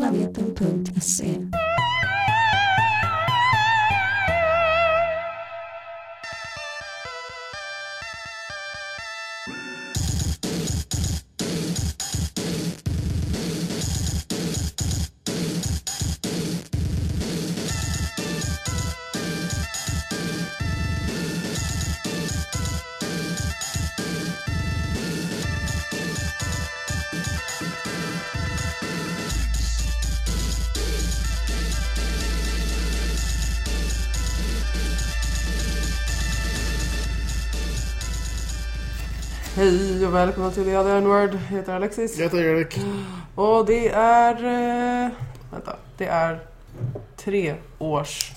planeta.se. och välkomna till The Other N-Word. Jag heter Alexis. Jag heter Erik. Och det är... Eh, vänta. Det är tre års...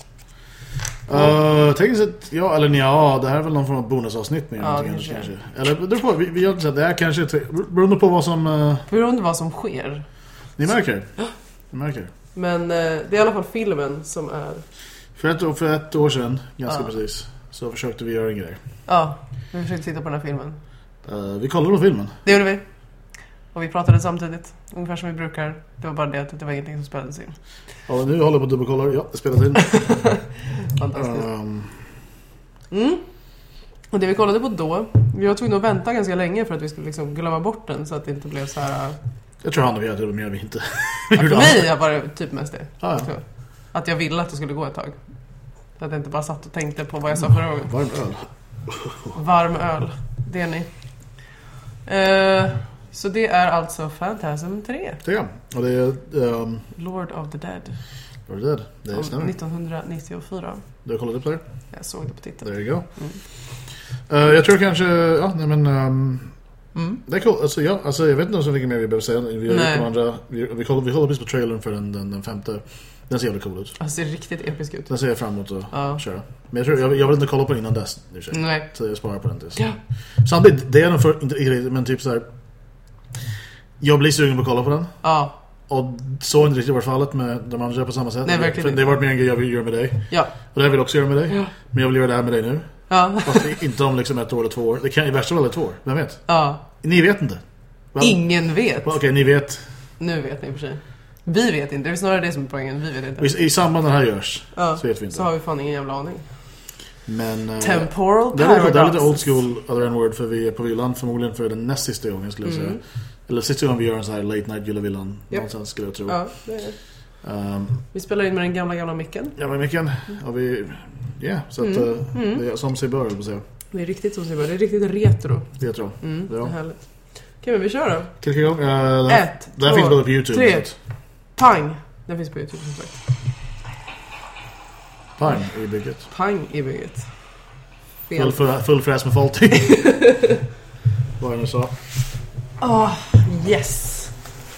Uh, Tänk sett, ja eller ja, det här är väl någon form av bonusavsnitt med Ja, kanske. kanske Eller det på, vi, vi har inte sett, det här kanske tre, beroende på vad som, uh, Beroende vad som sker. ni märker. Ni märker. Men eh, det är i alla fall filmen som är... För ett, för ett år sedan, ganska Ja. precis, så försökte vi göra en grej. Ja, vi försökte titta på den här filmen. Uh, vi kollade på filmen. Det gjorde vi. Och vi pratade samtidigt. Ungefär som vi brukar. Det var bara det att det var ingenting som spelades in. Och nu håller jag på att dubbelkolla, ja, det spelas in. Fantastiskt. um, Mm. Och det vi kollade på då, vi var tvungna att vänta ganska länge för att vi skulle liksom glömma bort den så att det inte blev så här... jag tror han och hade det mer än vi inte. Ja, för mig var det typ mest det. Ah, ja. jag. Att jag ville att det skulle gå ett tag. Så att jag inte bara satt och tänkte på vad jag sa förra gången. Varm öl. Varm öl, det är ni. Eh, så det är alltså Phantasm 3, Det är Och det är, um, Lord of the Dead. vad är det? Det Från stämmer. 1994. Du har kollat upp det? Jag såg det på titeln. There you go. Uh, jag tror kanske, ja, nej men... Um, Mm. Det är coolt. Alltså, ja, alltså, jag vet inte så mycket mer vi behöver säga. Vi, har de andra, vi, vi, kollar, vi kollar precis på trailern för den, den, den femte. Den ser jävligt cool ut. Alltså det ser riktigt episkt ut. Den ser jag fram emot att Ja. köra. Men jag, tror, jag, jag vill inte kolla på den innan dess. för sig. Nej. Så jag sparar på den tills. Ja. Samtidigt, det är nog för, inte men typ så här. Jag blir sugen på att kolla på den. Ja, Och så har inte riktigt varit fallet med de andra på samma sätt. Nej, verkligen För det har varit mer en grej jag vill göra med dig. ja, Och det här vill jag också göra med dig. Ja. Men jag vill göra det här med dig nu. ja, Fast inte om liksom ett år eller två år. Det kan i värsta fall ett år. Vem vet? ja. Ni vet inte. Va? Ingen vet. Okej, ni vet. Nu vet ni i för sig. Vi vet inte, det är snarare det som är poängen. Vi vet inte. I, I samband med det här görs Ja, så vet vi inte. så har vi fan ingen jävla aning. Men... eh, Temporal det, lite- det är lite old school other n-word för vi är på villan förmodligen för den näst sista gången skulle jag säga. Mm. Eller sista gången vi gör en sån här late night gilla villan Japp. någonstans skulle jag tro. Ja, det det. Um, Vi spelar in med den gamla, gamla micken. ja men Micken, och vi... Ja, så att Mm. eh, Mm. det är som sig bör, jag säga. Det är riktigt som det är riktigt retro. Jag. Mm, Ja. det är härligt. Okej, men vi kör då. Klicka igång. Uh, Ett, det här två, finns både på Youtube. tre. Pang! Den finns på Youtube som sagt. Pang i bygget. Pang i bygget. Full, Fel. full, full fräs med faulting. Vad jag nu sa. Ah, yes!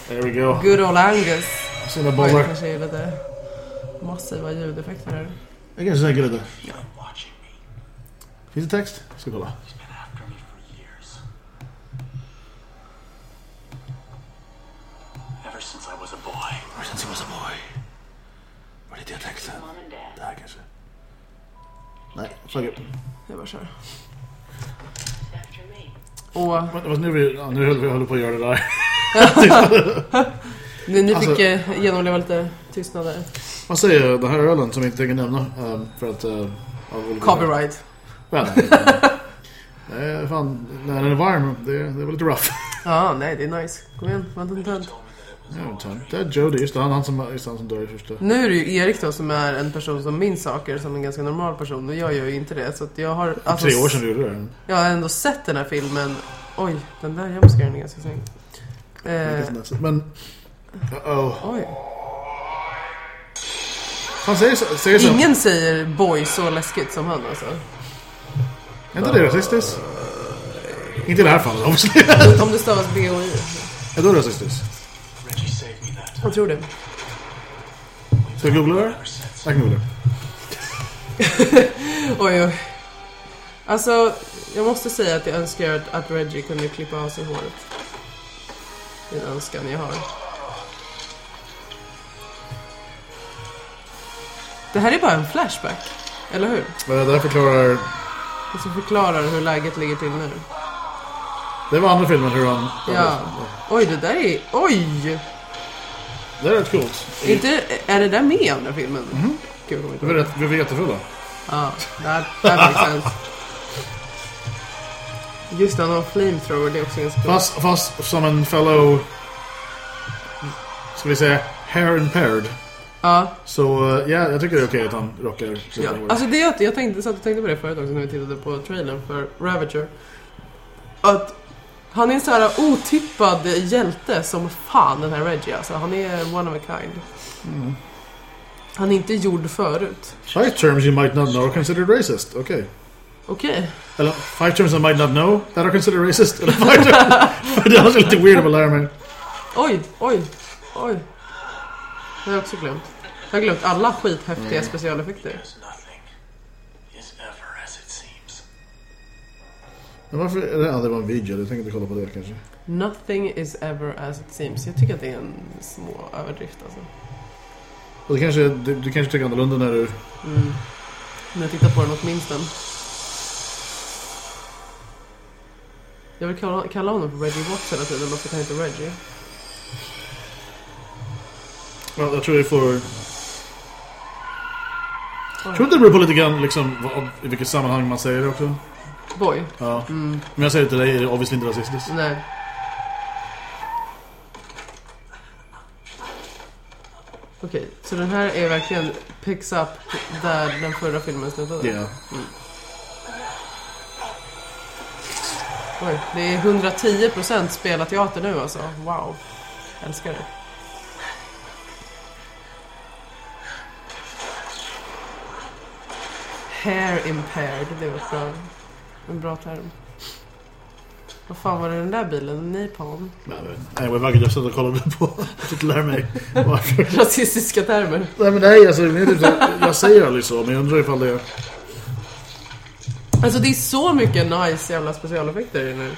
There we go. Good old Angus. Sina Oj, det bollar. kanske är lite massiva ljudeffekter här. Jag kanske sänker lite. Finns det text? Ska kolla. He's been after me for years. Ever since I was a boy. Ever since he was a boy. Var det det texten? Nej, fuck it. Jag bara kör. Och Fast nu, är vi, ja, nu höll vi håller på att göra det där. ni, ni Alltså- fick eh, genomleva lite tystnad där. Vad säger den här ölen som vi inte tänker nämna? ehm, för att... Olika- Copyright. Ja, nej. Fan. När den är varm, det, det var lite rough. Ja, nej det är nice. Kom igen, vänta inte. Ja, tant. Det är Jody, just det. Han, han, som, just han som dör i första. Nu är det ju Erik då som är en person som minns saker som en ganska normal person. Och jag gör ju inte det. Så att jag har... Alltså, Tre år sedan du gjorde det. Jag har ändå sett den här filmen. Oj, den där jumpscaren är ganska snygg. Eh, Men... Uh-oh. oj. Han säger så. Säger så. Ingen säger boy så läskigt som han alltså. Är inte det rasistiskt? Inte i det här fallet, obviously. Om det stavas B-O-I. Är det rasistiskt? Jag tror det. Ska jag googla det? Jag kan googla. Oj, oj. Alltså, jag måste säga att jag önskar att, att Reggie kunde klippa av sig håret. Det är en önskan jag har. Det här är bara en flashback, eller hur? Men det där förklarar... Och så förklarar hur läget ligger till nu. Det var andra filmen hur han... Ja. Oj, det där är... Oj! Det är rätt coolt. Inte, är det där med i andra filmen? Mhm. Gud, Vi var, rätt, vi var jättefulla. Ja, that, that makes sense. Just det, han har flamethrower, det är också ganska coolt. Fast, fast som en fellow... Ska vi säga hair impaired. Ja, Så eh, ja, jag tycker det är okej att han rockar ja. Alltså det jag, jag tänkte, satt och tänkte på det förut också när vi tittade på trailern för Ravager. Att han är en så här otippad hjälte som fan den här Reggie alltså. Han är one of a kind. Han är inte gjord förut. Five terms you might not know are considered racist. Okej. Okej. Eller five terms I might not know that are considered racist. Eller five terms... det var lite weird att lära mig. Oj, oj, oj. Det har jag också glömt. Jag har glömt alla skithäftiga specialeffekter. Men varför... Ja, det var en video. Jag tänkte kolla på det kanske. Nothing is ever as it seems. Jag tycker att det är en små överdrift alltså. Och det kanske, du, du kanske tycker annorlunda när du... Mm. När jag tittar på den åtminstone. Jag vill kalla, kalla honom för Reggie Watts hela tiden, varför kan jag inte Reggie? Ja, jag tror vi får... Jag tror det beror på lite grann liksom, vad, i vilket sammanhang man säger det också. Boy. Ja. Om jag säger det till dig är det obviously inte rasistiskt. Nej. Okej, så den här är verkligen picks up där den förra filmen slutade? Ja. Oj, det är 110% spelarteater nu alltså. Wow. Älskar det. Hair impaired, det var bra, en bra term. Vad fan var det den där bilen? Napalm? Nej, jag var iväg jag och kollade på. Jag försökte lära mig varför. Rasistiska termer. Nej men nej, alltså, det är typ så jag säger aldrig så, men jag undrar ifall det är... Alltså det är så mycket nice jävla specialeffekter i här.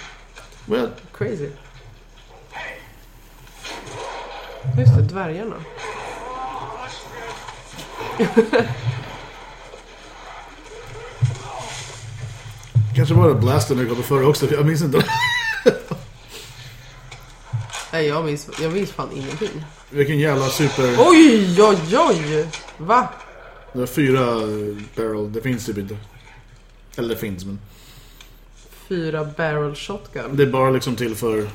Well, Crazy. Just det, dvärgarna. kanske var det Blaster när jag kom förra också, jag minns inte. Nej, jag minns, jag minns fan ingenting. Vilken jävla super... Oj, oj, oj! Va? Det var fyra eh, barrel, det finns typ inte. Eller det finns, men... Fyra barrel shotgun. Det är bara liksom till för...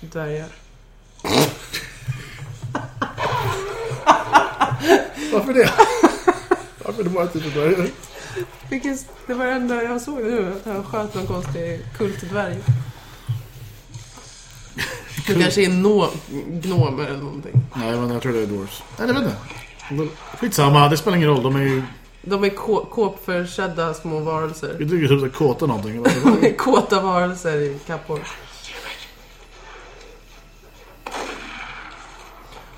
Dvärgar. Varför det? Varför det bara typ för dvärgar? Det var det enda jag såg nu. Att han sköt någon konstig kultdvärg. Det kanske är no, gnomer eller någonting. Nej, men jag tror det är dwarfs. Vet inte. Skitsamma, det spelar ingen roll. De är ju... De är kå- kåpförsedda små varelser. Jag tycker typ kåta någonting. eller. De är kåta varelser i kappor.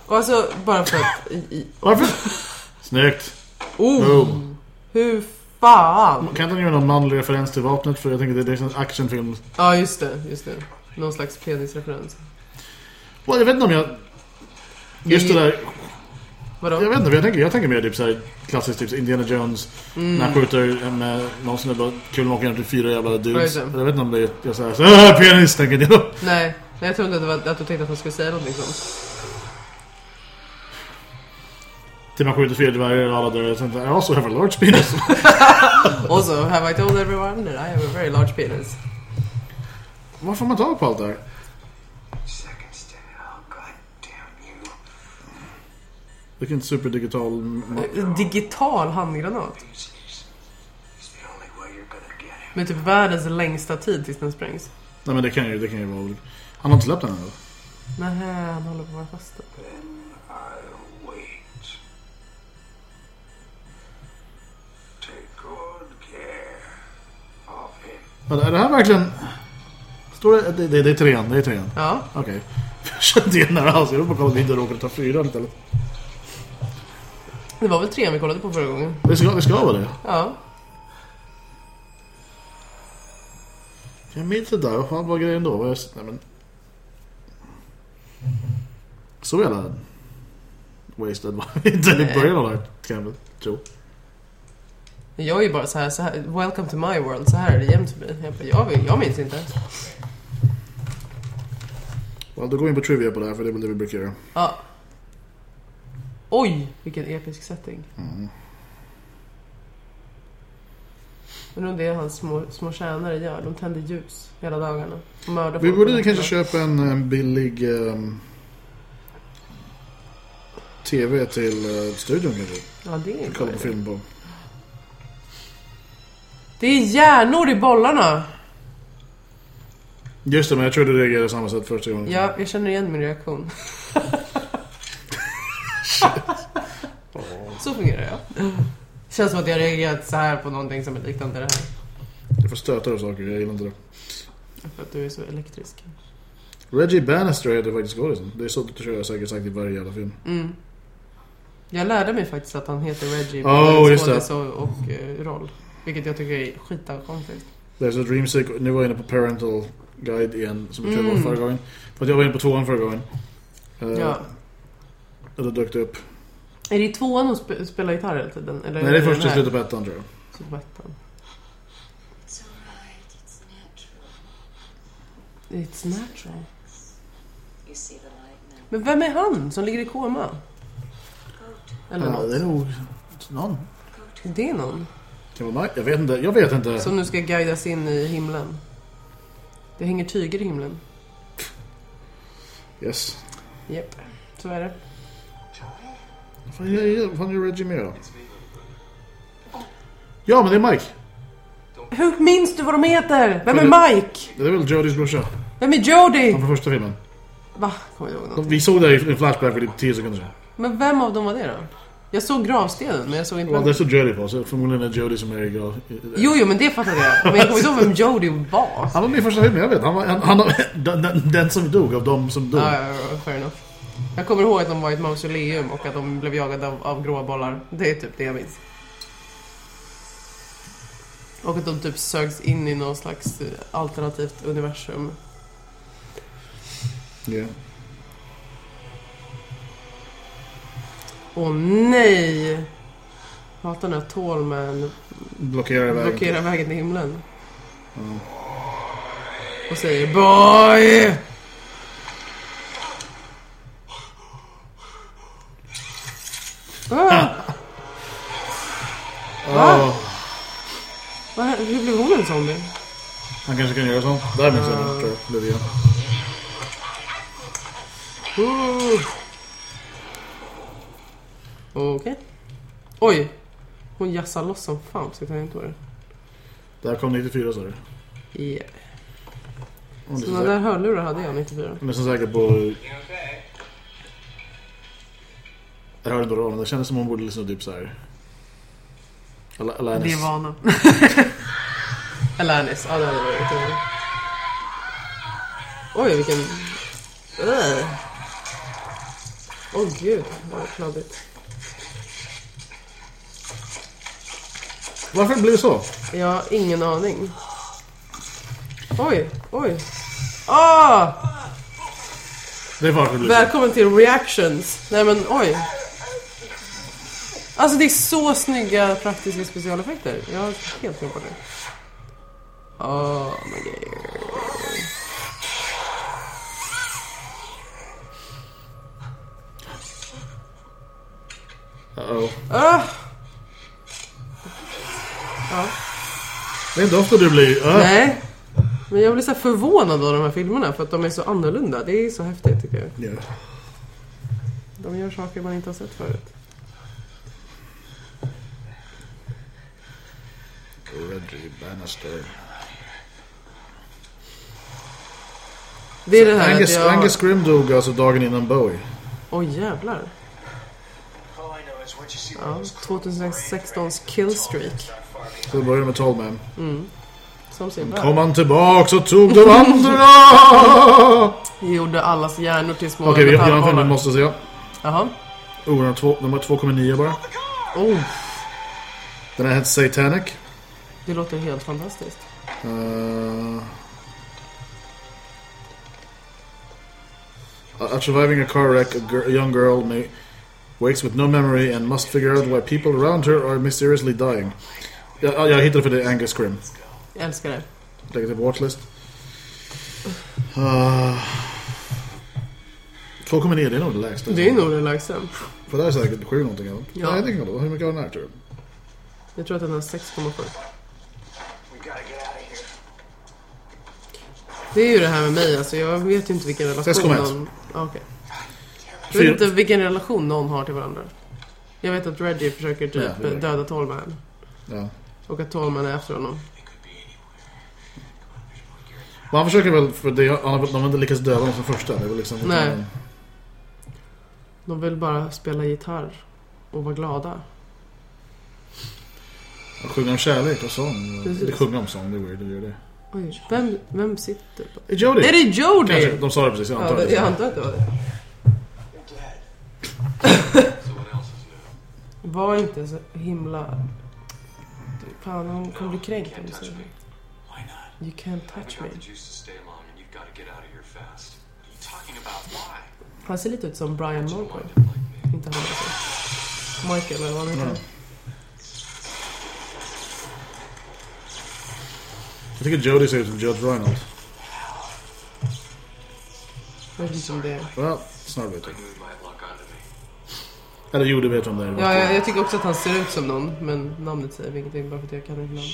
Och alltså, bara för att... Varför? Snyggt. oh! Boom. Hur fan? Kan inte han göra någon manlig referens till vapnet? För jag tänker det är en actionfilm. Ja, just det. Just det. Någon slags penisreferens. Well, jag vet inte om jag... Just det där... Vadå? Jag vet inte, jag tänker, jag tänker mer typ såhär klassiskt typ Indiana Jones. Mm. När han skjuter med någon som bara kul att åka ner till fyra jävla dudes. Jag vet inte om det är... Jag säger såhär, penis tänker jag. Nej, nej, jag trodde att, det var, att du tänkte att man skulle säga någonting sånt. Till man skjuter fyra dvärgar och alla dör. Tänkte, I also have a large penis. Also, have I told everyone that I have a very large penis? Var får man tag på allt det här? Vilken superdigital... ma- Digital handgranat. Med typ världens längsta tid tills den sprängs. Nej men det kan ju, det kan ju vara... Han har inte släppt den än eller? Nej, han håller på att vara fast. Then Men Är det här verkligen... Står det... Det, det, det är trean, det är trean. Ja, Okej. Jag kände igen det här alls. Jag vill bara kolla video och råkade ta fyran istället. det var väl trean vi kollade på förra gången. Det ska, det ska vara det. Ja. Jag minns det där. Vad fan var grejen då? Jag... Nej men... Så jävla... Wasted var vi inte i början av det här. Kan jag väl tro. Jag är ju bara så här, så här, welcome to my world, så här är det jämt för mig. Jag, bara, jag, jag minns inte. Well, då går vi in på trivia på det här för det är väl det vi brukar göra. Ja, Oj, vilken episk setting. Mm. Men om det är hans små, små tjänare gör. De tänder ljus hela dagarna. Och mördar Vi folk borde kanske köpa en, en billig ehm, TV till uh, studion kanske. Ja, det är en Kolla bra på idé. film på. Det är hjärnor i bollarna! Just det, men jag tror du reagerade samma sätt första gången. Ja, jag känner igen min reaktion. så fungerar jag. Känns som att jag har reagerat så här på någonting som är liknande det här. Du får stöta av saker, jag gillar inte det. För att du är så elektrisk. Reggie Bannister heter faktiskt skådisen. Det är så tror jag säkert sagt i varje jävla film. Mm. Jag lärde mig faktiskt att han heter Reggie Oh, både det. skådis och, och eh, roll. Vilket jag tycker är skitkonstigt. There's a dream sequence. Nu var jag inne på Parental Guide igen, som jag tror Mm. var förra gången. För att jag var inne på tvåan förra gången. Uh, Ja. Och då dök det upp. Är det i tvåan hon sp- spelar gitarr hela tiden? Eller Nej, det är först i slutet på ettan tror jag. Slutet på ettan. It's natural. Men vem är han som ligger i koma? Eller Ja, något? det är nog någon. go to. Är det någon? Kan vara Mike? Jag vet inte. Jag vet inte. Som nu ska guidas in i himlen. Det hänger tyger i himlen. Yes. Japp, så är det. Vad fan gör, fan gör Reggie mer då? Ja, men det är Mike. Hur minns du vad de heter? Vem är Mike? Det är väl Jodys brorsa. Vem är Jody? Han från första filmen. Va? Kommer jag ihåg något? Vi såg det i en flashback för 10 sekunder sedan. Men vem av dem var det då? Jag såg gravstenen, men jag såg inte Ja, det stod Jody på, så förmodligen är Jody som är i grav. Jo, jo, men det fattade jag. Men jag kommer inte ihåg vem Jody var. Han var med i första filmen, jag vet. Han var han, han, den, den, som dog av de som dog. Ja, ja, ja, fair enough. Jag kommer ihåg att de var i ett mausoleum och att de blev jagade av, av gråa bollar. Det är typ det jag minns. Och att de typ sögs in i någon slags eh, alternativt universum. Ja. Åh nej! Jag hatar när Tallman Blockerar vägen. blockerar vägen till himlen. Och säger BOY! Ah, Ja, vad, hä- hur blev hon en zombie? han kanske kan göra sånt. Där minns jag. Uh. Okej. Oj! Hon jassar loss som fan på sitt tangentbord. Det här kom 94 sa du. Yeah. Hon är så Såna säker- där hörlurar hade jag 94. hon är så säker på... Jag hörde inte vad det var, men det kändes som hon borde lyssna typ såhär... Al- Alanis. Det är vana. Alanis, ja det hade varit roligt. Oj, vilken... Åh gud, vad kladdigt. Varför blir det så? Jag har ingen aning. Oj, oj. Ah! Det är varför det blir så. Välkommen till reactions. Nej men oj. Alltså det är så snygga praktiska specialeffekter. Jag har helt med på det. Oh my god. Uh-oh. Ah! Ja, Det är inte ofta du blir... Uh. nej. Men jag blir så förvånad av de här filmerna för att de är så annorlunda. Det är så häftigt tycker jag. Ja. De gör saker man inte har sett förut. Reggie Bannister. Det är det här Angus, jag... Angus Scrim dog alltså dagen innan Bowie. Oj jävlar. You see Ja, 2016s killstreak. Så det började med Tallman. Som ser bra Kom han tillbaks och tog de andra! Gjorde allas hjärnor till små Okej, vi har en metallbollar. måste se. Jaha. Oh, den har två- de har 2,9 bara. Oh, Den här heter Satanic. det låter helt fantastiskt. Uh, after surviving a car wreck, a, gir- a young girl may, wakes with no memory and must figure out why people around her are mysteriously dying. Ja, ja, jag hittade för det är Angus Scrim. Jag älskar det. Lägger till watchlist. Uh, 2,9 det är nog det lägsta. Det är nog det lägsta. För det är säkert 7 någonting. Eller? Ja. Nej, jag tänker inte. Hur mycket har den här tror du? Jag tror att den har 6,7. We gotta get out of here. Det är ju det här med mig, alltså jag vet ju inte vilken relation 6,1. någon... Ah, okej. Jag vet inte vilken relation någon har till varandra. Jag vet att Reggie försöker typ Ja, det det. döda Tallman. Ja. Och att Tallman är efter honom. Men han försöker väl, för det, han de har inte lyckats döda honom som första. Det är väl liksom Nej. De vill bara spela gitarr och vara glada. Och sjunga om kärlek och sång. Precis. Eller sjunga om sång, det är weird. Det gör det. Oj, vem, vem sitter på... Jody? Är det Jody? Kanske, de sa det precis, jag Ja, antar det, det. jag antar att det var det. New. Var inte så himla... Fan, hon kommer bli kränkt om du säger det. You can't touch me. Han ser lite ut som Brian me. Inte han alltså. Michael eller vad han heter. Jag tycker Jody ser ut som Judge Reinhold. Jag vet inte om det är. Well, snart vet jag. Eller Jody vet om det är. Ja, jag, jag tycker också att han ser ut som någon, men namnet säger ingenting bara för att jag kan inte namn.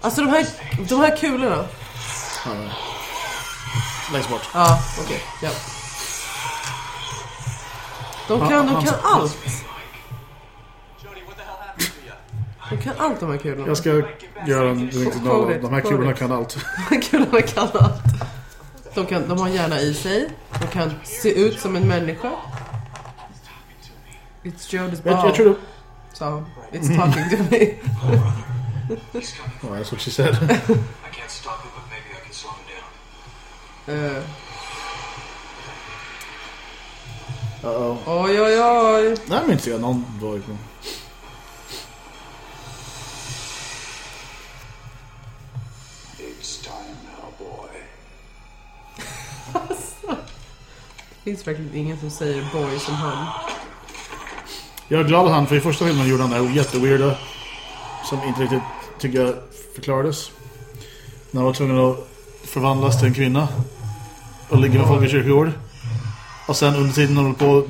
Alltså de här, de här kulorna. Ja. Längst bort. Ja, okej. ja. De kan, de kan allt. De kan allt de här kulorna. Jag ska göra en riktigt noll. De här kulorna kan allt. De här kulorna kan allt. De, kan, de har hjärna i sig. De kan se ut som en människa. It's Jody's Jag, jag bomb. tror det... sa. It's talking to me. He's coming. Oh, that's what she said. I can't stop him, but maybe I can slow him down. Eh, Uh-oh. oj, oj, oj. Nej, men inte se någon var. It's time now, boy. Det finns verkligen ingen som säger boy som han. Jag är glad att han, för i första filmen gjorde han det här jätteweirda. Som inte riktigt, tycker jag, förklarades. När han var tvungen att förvandlas till en kvinna. Och ligga med folk i kyrkogård. Och sen under tiden håller på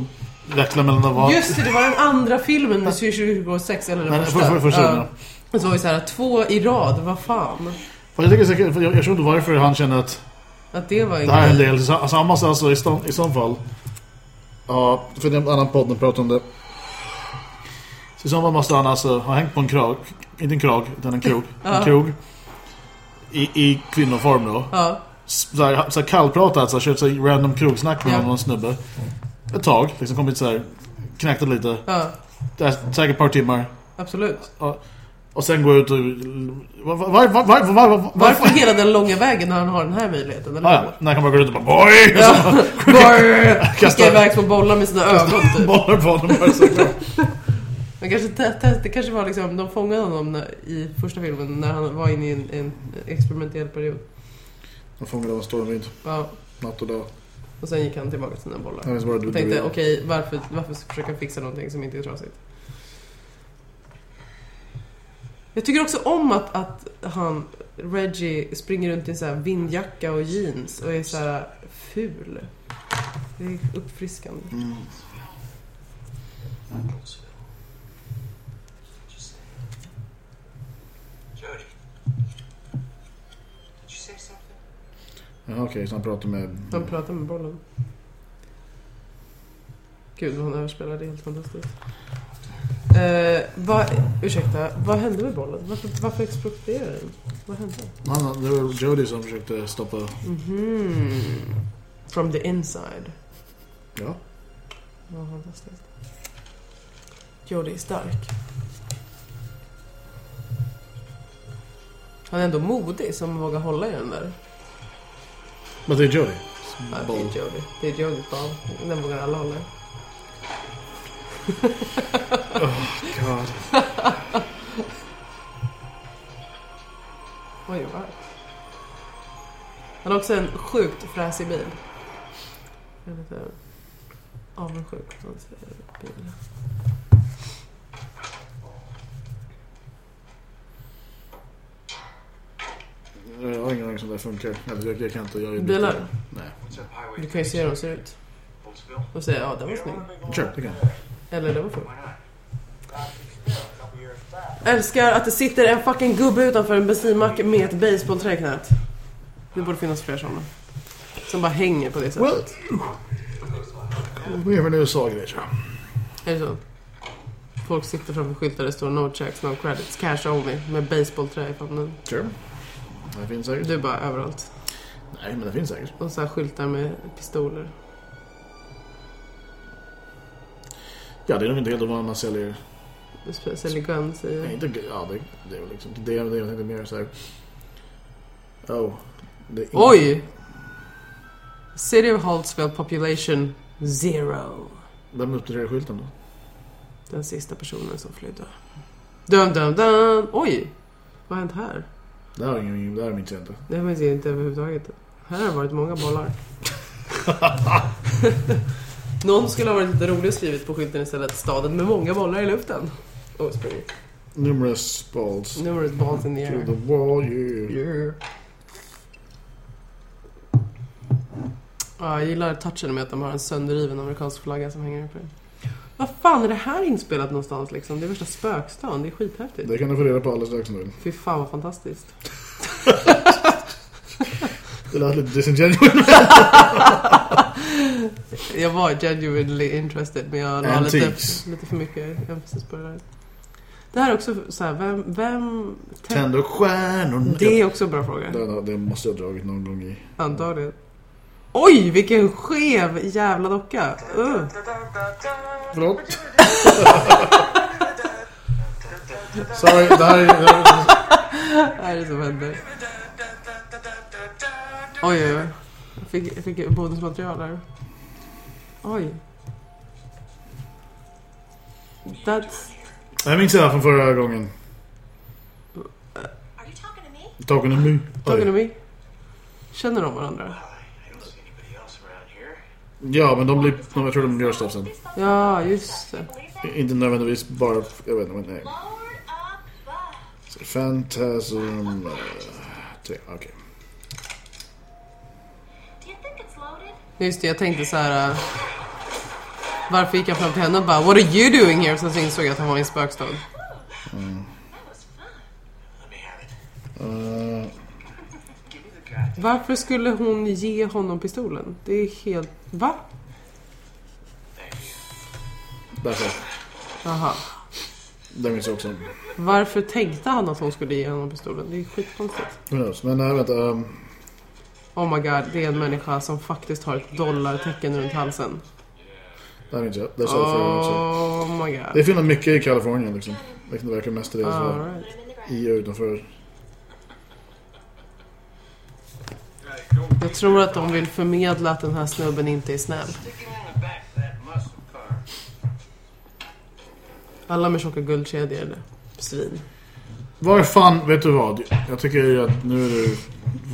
växla mellan att vara... Just det, det var den andra filmen med 2026 eller den Nej, första. för, för, första filmen. Och så var det så här, två i rad, vad fan. Jag, tycker för jag, jag tror inte varför han känner att Att det var det här är en del. Så, alltså, måste alltså i, så, i så fall... Ja, för det är en annan podd pratar om det. Så i fall måste han alltså ha hängt på en krag. Inte en krag, utan en krog. Ja. En krog. I, i kvinnoform då. Ja, så här, så här kallpratat, så här, kört så här random krogsnack med Ja. någon snubbe. Ett tag, liksom kommit så här knäcktat lite. ja, Det är säkert ett par timmar. absolut. Och sen gå ut och... Var, var, var, var, var, var, var, Varför hela den långa vägen när han har den här möjligheten? Eller? Ah, ja, när han bara går ut och bara Boy! Och Ja. Skicka iväg små bollar med sina ögon typ. bollar på honom. Men kanske det kanske var liksom, de fångade honom när, i första filmen när han var inne i en, en experimentell period. De fångade en stormvind. Ja, Natt och dag. och sen gick han tillbaka till sina bollar. Ja, bara du- tänkte, okej, varför, varför försöka fixa någonting som inte är trasigt? Jag tycker också om att, att han, Reggie, springer runt i så här vindjacka och jeans och är så här ful. Det är uppfriskande. Mm. Just say Jody. Did you say something? Ja, okej, så han pratar med... Han pratar med bollen. Gud vad han överspelar, det är helt fantastiskt. Eh, vad, ursäkta, vad hände med bollen? Varför, varför exploderade den? Vad hände? Han, det var Jody som försökte stoppa... Mhm. From the inside. Ja. Vad fantastiskt. Jodie är stark. Han är ändå modig som vågar hålla i den där. Men det är Jody. Ja, det är Jodie. Det är Jodies boll. Den vågar alla hålla i. God. Oj, vad Han har också en sjukt fräsig bil. Jag är lite avundsjuk på hans bil. Som det funkar. Jag, jag kan inte... Jag är Bilar? Nej. Du kan ju se hur de ser ut. Och säga ja, den var snygg. Sure, det kan Eller det var ful. Älskar att det sitter en fucking gubbe utanför en bensinmack med ett basebollträ i knät. Det borde finnas fler sådana. Som bara hänger på det sättet. Well, mer än USA-grejer tror jag. Är det så? Folk sitter framför skyltar där det står no checks, no credits, cash only. Med basebollträ i famnen. Sure. Det finns säkert. Du bara överallt. Nej, men det finns säkert. Och så här skyltar med pistoler. Ja, det är nog inte helt ovanligt man säljer... Säljer guns Nej, i... inte, ja, det, det är väl liksom... Det, det, det är inte mer så här... Oh. Det Oj! City of Holtzville population zero. Vem uppdaterar skylten då? Den sista personen som flydde. Dun, dun, dun. Oj! Vad har hänt här? Det här, är ingen, det här minns jag inte. Det minns jag inte överhuvudtaget. Här har det varit många bollar. Någon skulle ha varit lite rolig och skrivit på skylten istället. Staden med många bollar i luften. Och sprungit. Numerous balls. Numerous balls in the To air. the wall, yeah. Yeah. Ja, jag gillar touchen med att de har en sönderriven amerikansk flagga som hänger uppe. Vad fan är det här inspelat någonstans liksom? Det är värsta spökstan. Det är skithäftigt. Det kan du få reda på alldeles strax nu. Fy fan vad fantastiskt. Det lät lite disingenuous. Jag var genuinely interested men jag la lite, lite för mycket emphasis på det där. Det här är också så här, vem... vem Tänd upp stjärnorna. det är också en bra fråga. Det, det måste jag ha dragit någon gång i... Antagligen. Oj, vilken skev jävla docka! Uh. Förlåt? Sorry, det här är... Det här är det som händer? Oj, oj, oj. Jag fick, jag fick bonusmaterial här. Oj. That's... jag minns det här från förra gången. Are you talking to me? Talking to me. Talking to me. Känner de varandra? I don't see anybody else around here. Ja, men de blir... De, jag tror de gör stuff sen. Ja, just det. Inte nödvändigtvis bara... Jag vet inte, men nej. Lord up above. Phantasm... Uh, tre, okej. Loaded? Just det, jag tänkte så här. äh, Varför gick jag fram till henne och bara What are you doing here? Sen så insåg jag att han var i en spökstad. It. Uh, Give me the goddamn. Varför skulle hon ge honom pistolen? Det är helt... Va? Därför. Aha. Det minns jag också. Varför tänkte han att hon skulle ge honom pistolen? Det är skitkonstigt. Who knows? Men äh, vänta. Um, Oh my god, det är en människa som faktiskt har ett dollartecken runt halsen. det här minns jag. Det sa jag förra gången också. Oh my Det god. finns mycket i Kalifornien liksom. Det verkar mest det All så right. i och utanför. Jag tror att de vill förmedla att den här snubben inte är snäll. Alla med tjocka guldkedjor eller svin. Var fan, vet du vad? Jag tycker ju att nu är du...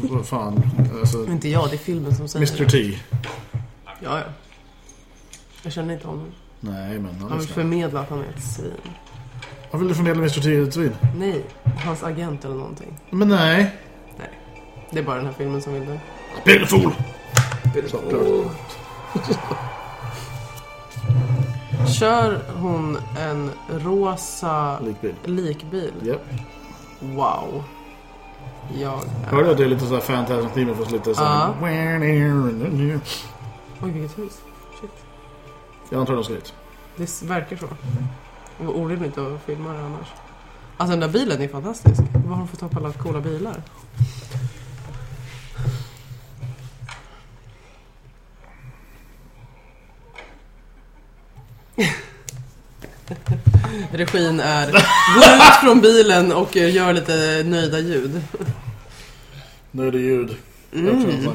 Vad fan. Alltså, Inte jag, det är filmen som säger Mr. T. Ja, ja. Jag känner inte honom. Nej, men han vill förmedla att han är ett svin. Vad vill du förmedla Mr T ett svin? Nej, hans agent eller någonting. Men nej. Det är bara den här filmen som vill det. Piddlefool! Såklart. Kör hon en rosa Likbil. likbil? Japp. Wow. Jag Hörde är... att det är lite såhär Phantasm-teamet fast lite Ja. såhär... Oj, vilket hus. Shit. Jag antar de ska hit. Det verkar så. Det var orimligt att filma det annars. Alltså den där bilen är fantastisk. Var har de fått tag på alla coola bilar? Regin är gå ut från bilen och eh, gör lite nöjda ljud. Är det ljud. Mm.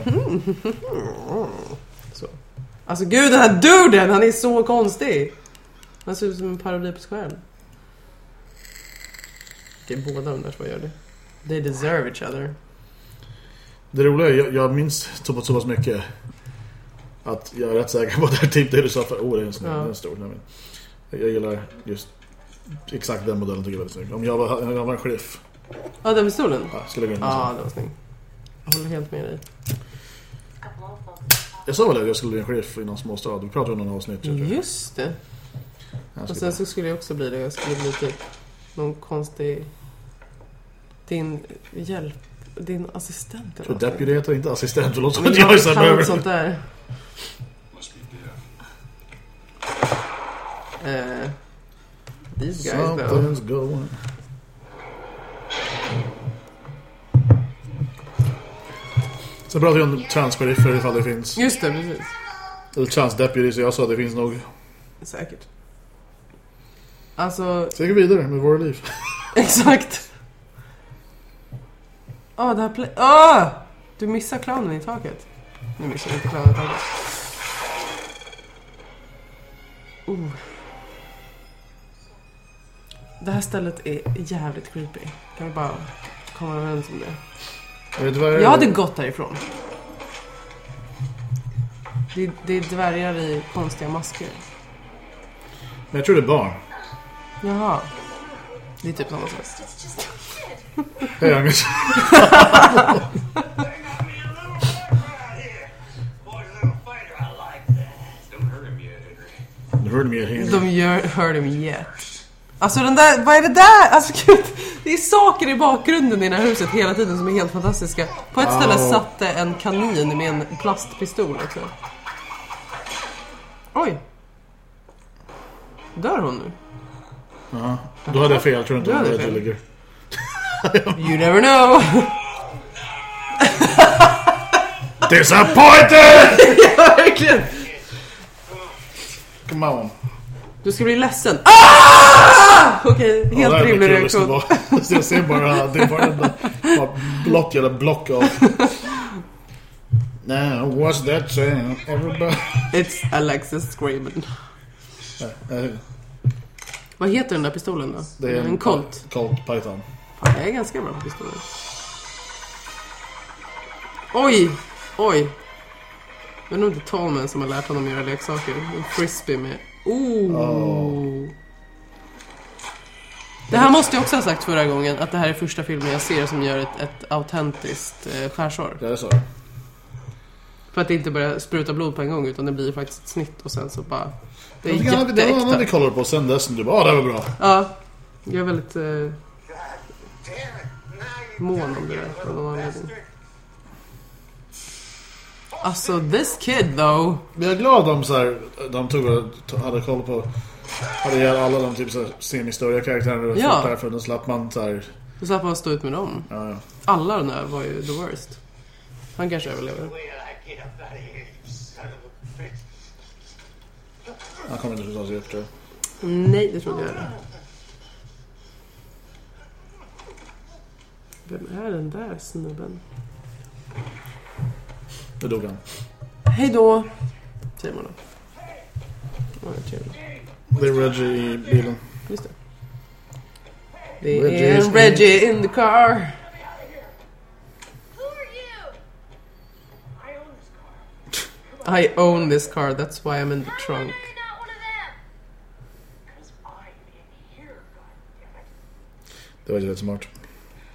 Så. Alltså gud den här duden, han är så konstig. Han ser ut som en parodi på sig själv. Okej, båda de där två gör det. They deserve each other. Det roliga är, jag, jag minns så pass mycket att jag är rätt säker på att det är typ det du sa för oh, det är en, snygg, Ja. en stor. Men jag, gillar just exakt den modellen tycker jag är väldigt snygg. Om jag var, om jag var en sheriff, Ja, den pistolen? ja, skulle jag gå in Ja, den var snygg. Jag håller helt med dig. Jag sa väl att jag skulle bli en sheriff i någon småstad. Vi pratade om någon avsnitt. Just det. Och sen så skulle jag också bli det. Jag skulle bli typ någon konstig... Din hjälp... Din assistent eller deputy heter inte assistent. Förlåt som Men att jag är jag så här kan behöver- sånt där. Must be deaf. Eh, these guys though. Something's going. Sen pratar vi om transferiffer ifall det finns. Just det, precis. Eller transdeputy, så jag sa att det finns nog. Säkert. Alltså, Så vi går vidare med våra liv. exakt. Åh, det här play... Åh! Du missar clownen i taket. Nu missar du inte i taket. Oh. Det här stället är jävligt creepy. Kan vi bara komma överens om det? Jag, vet vad Jag hade gått därifrån. Det, det är dvärgar i konstiga masker. Men jag tror det är barn. Jaha. Det är typ samma sak. Hej Agnes. Mig helt. De gör, hör dem yet. Alltså den där, vad är det där? Alltså gud, det är saker i bakgrunden i det här huset hela tiden som är helt fantastiska. På ett ställe Ja. satt det en kanin med en plastpistol också. Oj. Dör hon nu? Ja. Då hade jag fel. Jag tror inte hade var ligger. You never know. Disappointed! Verkligen. Come on. Du ska bli ledsen. Ah! Okej, Ja, helt det blir rimlig att reaktion. jag ser bara, det är bara en bara blott jävla block av. Now, what's that saying? Everybody... It's Alexis Screamin. Eh, Vad heter den där pistolen då? Det är en Colt. Colt Python. Fan, jag är ganska bra pistoler. Oj! Oj! Det är nog inte Tallman som har lärt honom göra leksaker. En frisbee med... Oh. Det här måste jag också ha sagt förra gången, att det här är första filmen jag ser som gör ett, ett autentiskt eh, skärsår. Det är så. För att det inte börjar spruta blod på en gång, utan det blir faktiskt ett snitt och sen så bara... Det är Det var det var jätteäkta. kollade på sen dess. Du bara, ah, det var bra. Ja, jag är väldigt eh, mån om det där av någon anledning. Alltså, this kid though. Men jag är glad de, så här, de tog och hade koll på hade ihjäl alla de typ så här, semi-störiga karaktärerna Ja. sånt där för då slapp man så här, Du slapp bara stå ut med dem. ja, ja. Alla de där var ju the worst. Han kanske överlever. Han kommer inte att ta sig upp tror jag. Nej, det trodde jag heller. Vem är den där snubben? Då dog han. Hej då! Säger man då. Ja, det är trevligt. Det är Reggie i bilen. Just det. Det Reggie är is en Reggie in the car. Who are you? I own this car, that's why I'm in the trunk. You're not one of them. Det var ju rätt smart.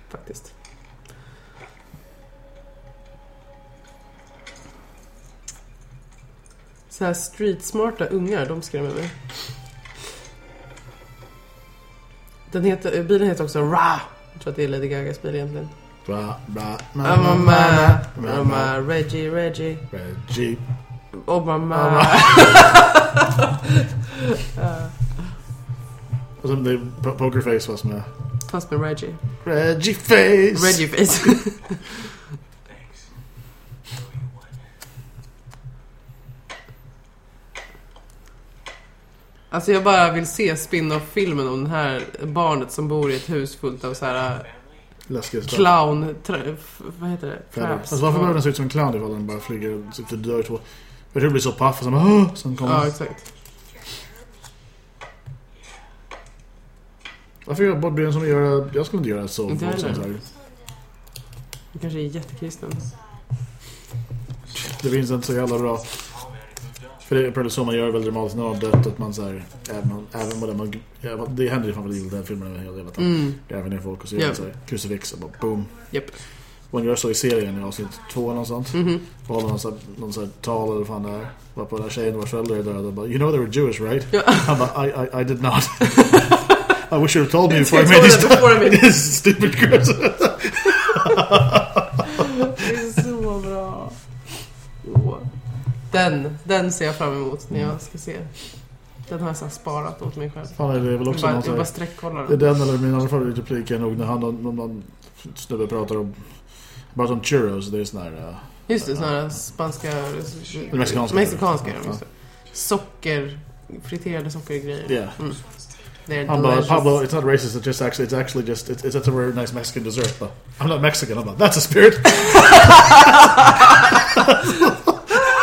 Faktiskt. Så här streetsmarta ungar, de skrämmer mig. Den heter, bilen heter också Ra. Jag tror att det är Lady Gagas bil egentligen. Bra, bra, Mamma, mamma, Reggie, Reggie, Reggie. och mamma. Och sen det pokerface fast med Fast med Reggie. Reggie face. Reggie face. Thanks. So you won. Alltså jag bara vill se spin-off-filmen om det här barnet som bor i ett hus fullt av så här Läskigt. clown... Vad heter det? Traps. Alltså varför behöver den se ut som en clown ifall den bara flyger för dör två? Jag tror det blir så paff och sen bara sen kommer Ja, exakt. Varför gör Bob Dylan som gör Jag skulle inte göra så Inte våldsamt heller. Du kanske är jättekristen. Det finns inte så jävla bra. För det är så man gör väldigt dramatiskt när man har dött att man såhär även, även med det man Det händer ju väl i den filmen jävla tiden. Mm, Gräver ner folk och så gör man såhär krucifix och bara boom. japp. hon gör så i serien i avsnitt två eller något sånt. Mhm. Och håller någon sån här, sån här tal eller vad fan det är. Var på den här tjejen vars föräldrar är döda. och bara, You know they were Jewish right? Ja. Han bara, I, I, I did not. I wish you had told me before I Jag made this, this stupid quiz. Det är så bra. Åh. Den, den ser jag fram emot när jag ska se. Den har jag så sparat åt mig själv. Fan, det är väl Jag också bara, jag sån bara här, sträckkollar Det är den. den eller min andra favoritreplik är nog när han någon, någon snubbe pratar om bara om churros, det är sån här... Uh, Just det, sådana här spanska... mexikanska. Mexikanska de, Ja. just det. Socker, friterade sockergrejer. yeah. Mm. Bara, delicious. Pablo, it's not racist, it's just actually, it's actually just, it's, it's a very nice Mexican dessert. But I'm not Mexican, I'm bara, that's a spirit.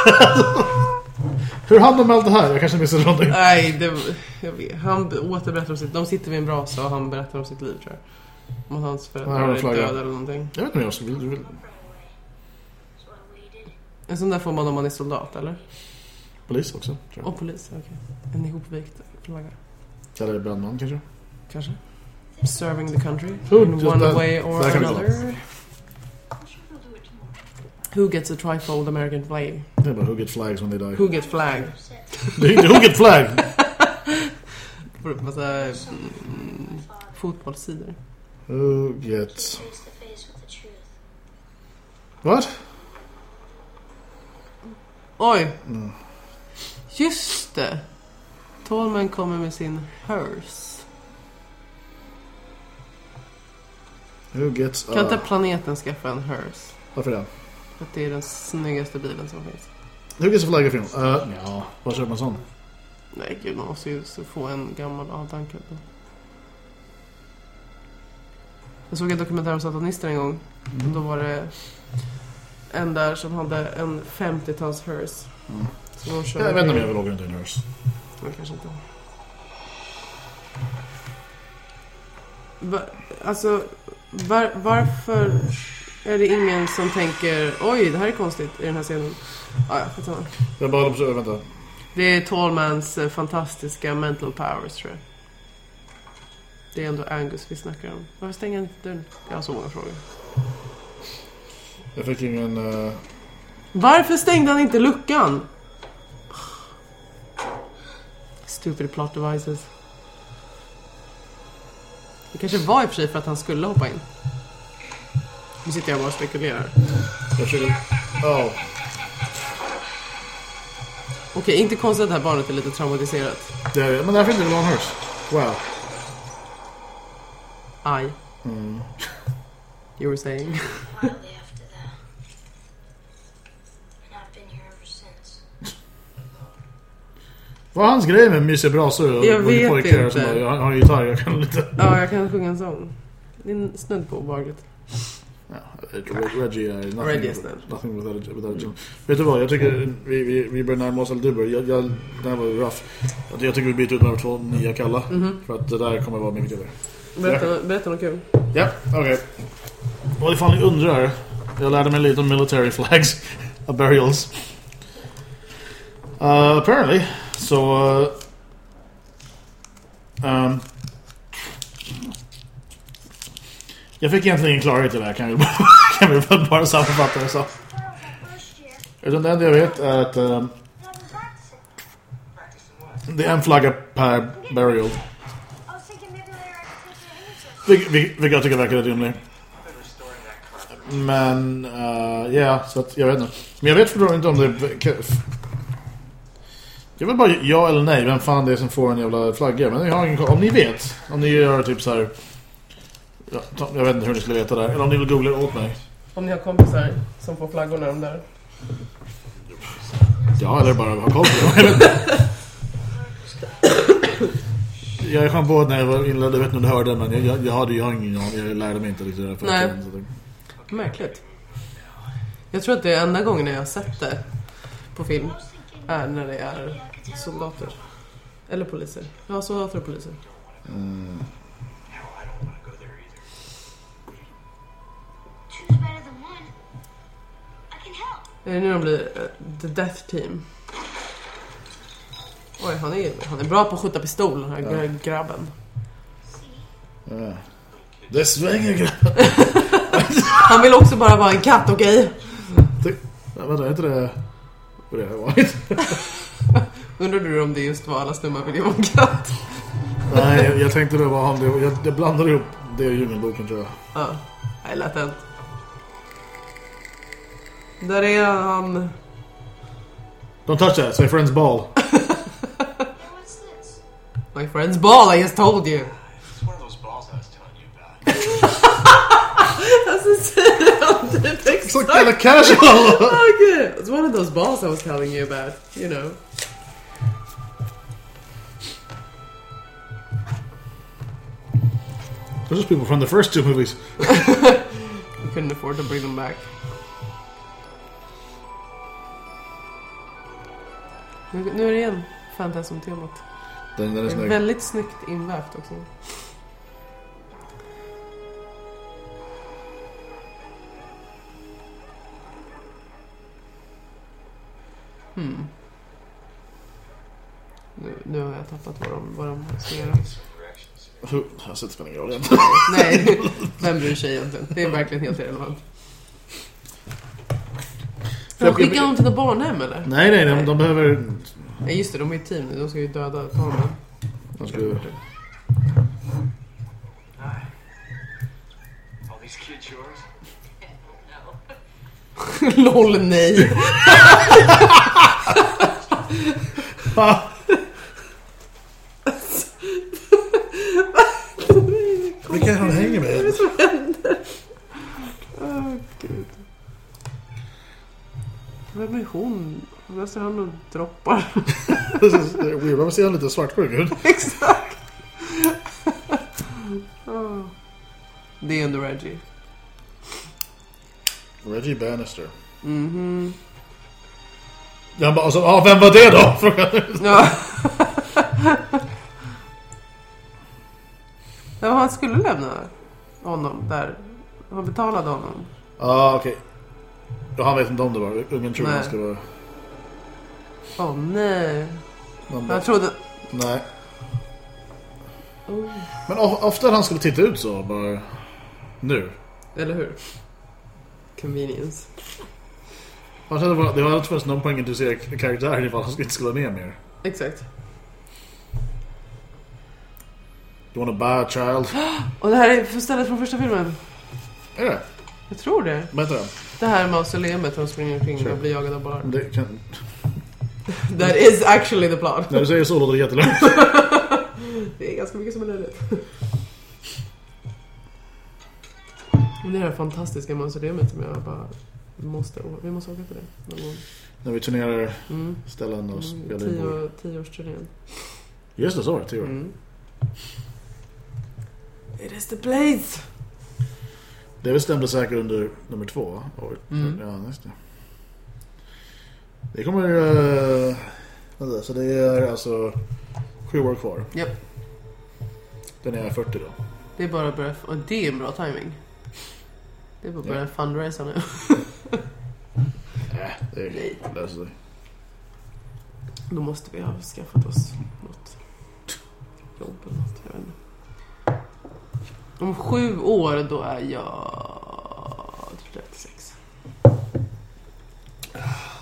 Hur hann de med allt det här? Jag kanske missade någonting. Nej, det, jag vet. Han återberättar om sitt... De sitter vid en brasa och han berättar om sitt liv, tror jag. Om att hans föräldrar är döda eller någonting. Jag vet inte om jag skulle... I waited. En sån där får man om man är soldat, eller? polis också, tror jag. Och polis, okej. En ihopvikt flagga. Eller brandman kanske. Kanske? Serving the country Who in one that- way or another. I'm sure we'll do it tomorrow. Who gets a trifold American flag? Är bara who get flags when they die. Who gets flag? Who get flag! Massa mm, fotbollssidor. Who gets... What? Oj! Mm. Just det! Tolman kommer med sin hearse. Who gets... Kan inte planeten skaffa en hearse? varför det? Att det är den snyggaste bilen som finns. Who gets a flag i film? Uh, ja, var köper man sån? Nej gud, man måste ju få en gammal avdankad. Jag såg en dokumentär om satanister en gång. Och då var det en där som hade en 50-tals hearse. Mm. Jag vet inte om jag vill åka runt i en hearse. Men kanske inte. Va, alltså, var, varför är det ingen som tänker oj, det här är konstigt i den här scenen? Ah, ja, skitsamma. Jag bara håller på. Vänta. Det är Tallmans eh, fantastiska mental powers tror jag. Det är ändå Angus vi snackar om. Varför stänger han inte dörren? Jag har så många frågor. Jag fick ingen... Uh, Varför stängde han inte luckan? Stupid plot devices. Det kanske var i och för sig för att han skulle hoppa in. Nu sitter jag bara och spekulerar. jag försöker... Oh. Okej, inte konstigt att det här barnet är lite traumatiserat. Det är, men därför ha en hearse. Wow. Aj. Mm. You were saying. Finally after that. And I've been here ever since. Vad är hans grej med mysiga brasor Jag och vet inte. som bara, jag har en gitarr, jag kan lite... Ja, jag kan sjunga en sång. Det är snudd på obehagligt. Ja, Reggie är nothing, Reggie är snäll. nothing without a, without a. Vet du vad, jag tycker vi, vi, vi börjar närma oss, eller du börjar, jag, jag, det här var rough. Jag jag tycker vi byter ut några två nya kalla. Mhm. För att det där kommer vara mycket trevligare. Berätta, berätta något kul. Ja, okej. Vad ifall ni undrar, jag lärde mig lite om military flags och burials. Uh, apparently, så... Uh, um, jag fick egentligen ingen klarhet i det här, kan vi bara, kan vi bara sammanfatta det så. Utan det enda jag vet är att um, det är en flagga per burial. Vilket jag tycker verkar rätt rimligt. Men, ja. Men, uh, ja, så att jag vet inte. Men jag vet fortfarande inte om det... Det är väl bara ja eller nej, vem fan det är som får en jävla flagga. Men jag har ingen koll. Om ni vet, om ni gör typ så här. Ja, ta- jag vet inte hur ni skulle veta det. Eller om ni vill googla åt mig. Om ni har kompisar som får flaggorna de där. Ja, eller bara ha koll på det. Jag. Jag kom på när jag var inledd, jag vet inte om du hörde men jag, jag, jag hade jag har ingen aning, jag lärde mig inte riktigt det förra Nej. tiden, Märkligt. Jag tror att det är enda gången jag har sett det på film är när det är soldater. Eller poliser. Ja, soldater och poliser. Mm. Är det nu de blir eh, The Death Team? Oj, han är, han är bra på att skjuta pistol, den här gra- grabben. Ja. Det svänger grabbar. Han vill också bara vara en katt, okej? Ja, vänta, är inte det vad det har varit? Undrar du om det just var alla snubbar vill vara en katt? Nej, jag, jag tänkte det var han. det- Jag, jag blandade ihop det och Djungelboken tror jag. Ja, nej, lätt hänt. Där är han. Don't touch that, it's my friend's ball. Hey, what's this? My friend's ball, I just told you. It's one of those balls I was telling you about. Alltså säger han typ Så exakt. jävla casual! Okay. It's one of those balls I was telling you about, you know. Those are people from the first two movies. We couldn't afford to bring them back. Nu, nu är det igen Fantasm-temat. Den, den är Det snygg. väldigt snyggt invävt också. Hmm. Nu, nu har jag tappat vad de, vad de ska göra. Jag sätter spelar ingen roll igen. Nej, vem bryr sig egentligen? Det är verkligen helt irrelevant. Ska de Jag- skicka dem till ett barnhem eller? Nej, nej, de, de behöver... Nej just det, de är ett team nu. De ska ju döda Tormen. De ska, yours? LOL nej! vilka han hänger med? Åh gud. Vem är hon? Där står han och droppar. Varför ser lite svartsjuk ut? Exakt! Åh. Det är ändå Reggie. Reggie Bannister. Mhm. Han bara, alltså, ah, vem var det då? Ja. ja, han skulle lämna honom där. Han betalade honom. Ja, ah, okej. Ja, han vet inte om det var. Ungen tror Nej. han ska vara... Åh nej. Man bara, Jag trodde... nej. Oh. Men ofta han skulle titta ut så bara... Nu. Eller hur? Convenience. Hade det varit- det hade inte funnits någon poäng att k- karaktären ifall han inte skulle vara med mer. Exakt. You wanna buy a child? Och det här är stället från första filmen. Är det? Jag tror det. Den? Det här mausoleumet där de springer omkring Sure. och blir jagade av barn. Det kan... That is actually the plot. När du säger så låter det jättelugnt. Det är ganska mycket som är löjligt. Men det är det här fantastiska mausoleumet som jag bara måste Vi måste åka till det. När vi turnerar Mm. ställen och Mm, spelar in tioårsturnén. Just det, så var det. Tio år. Mm. It is the place! Det bestämde säkert under nummer två, va? Mm. Ja, just det. Det kommer... Uh, så det är alltså sju år kvar. Japp. Den är 40 då. Det är bara att börja... Och det är en bra timing. Det är bara att börja Ja. fundraisa nu. Nej, det löser sig. Då måste vi ha skaffat oss något jobb eller något. Jag vet inte. Om sju år då är jag 36.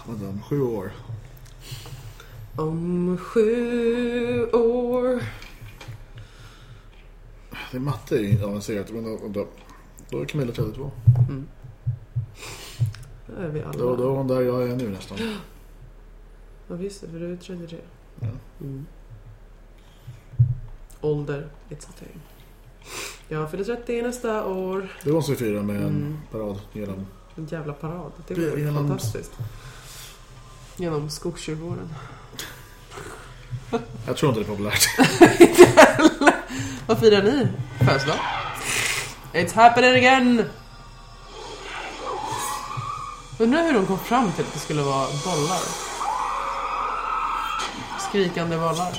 Vänta, om sju år. Om sju år. Det är matte är ju avancerat. Men då, då, då är Camilla 32. Mm. Då är vi alla. Då, då är hon där jag är nu nästan. Ja visst för du är 33. Ja. Mm. Ålder, it's a thing. Jag fyller 30 nästa år. Det måste vi fira med en Mm. parad genom... En jävla parad. Det var genom- fantastiskt. Genom skogskyrkogården. Jag tror inte det är populärt. Vad firar ni? Födelsedag? It's happening again! Undrar hur de kom fram till att det skulle vara bollar. Skrikande bollar.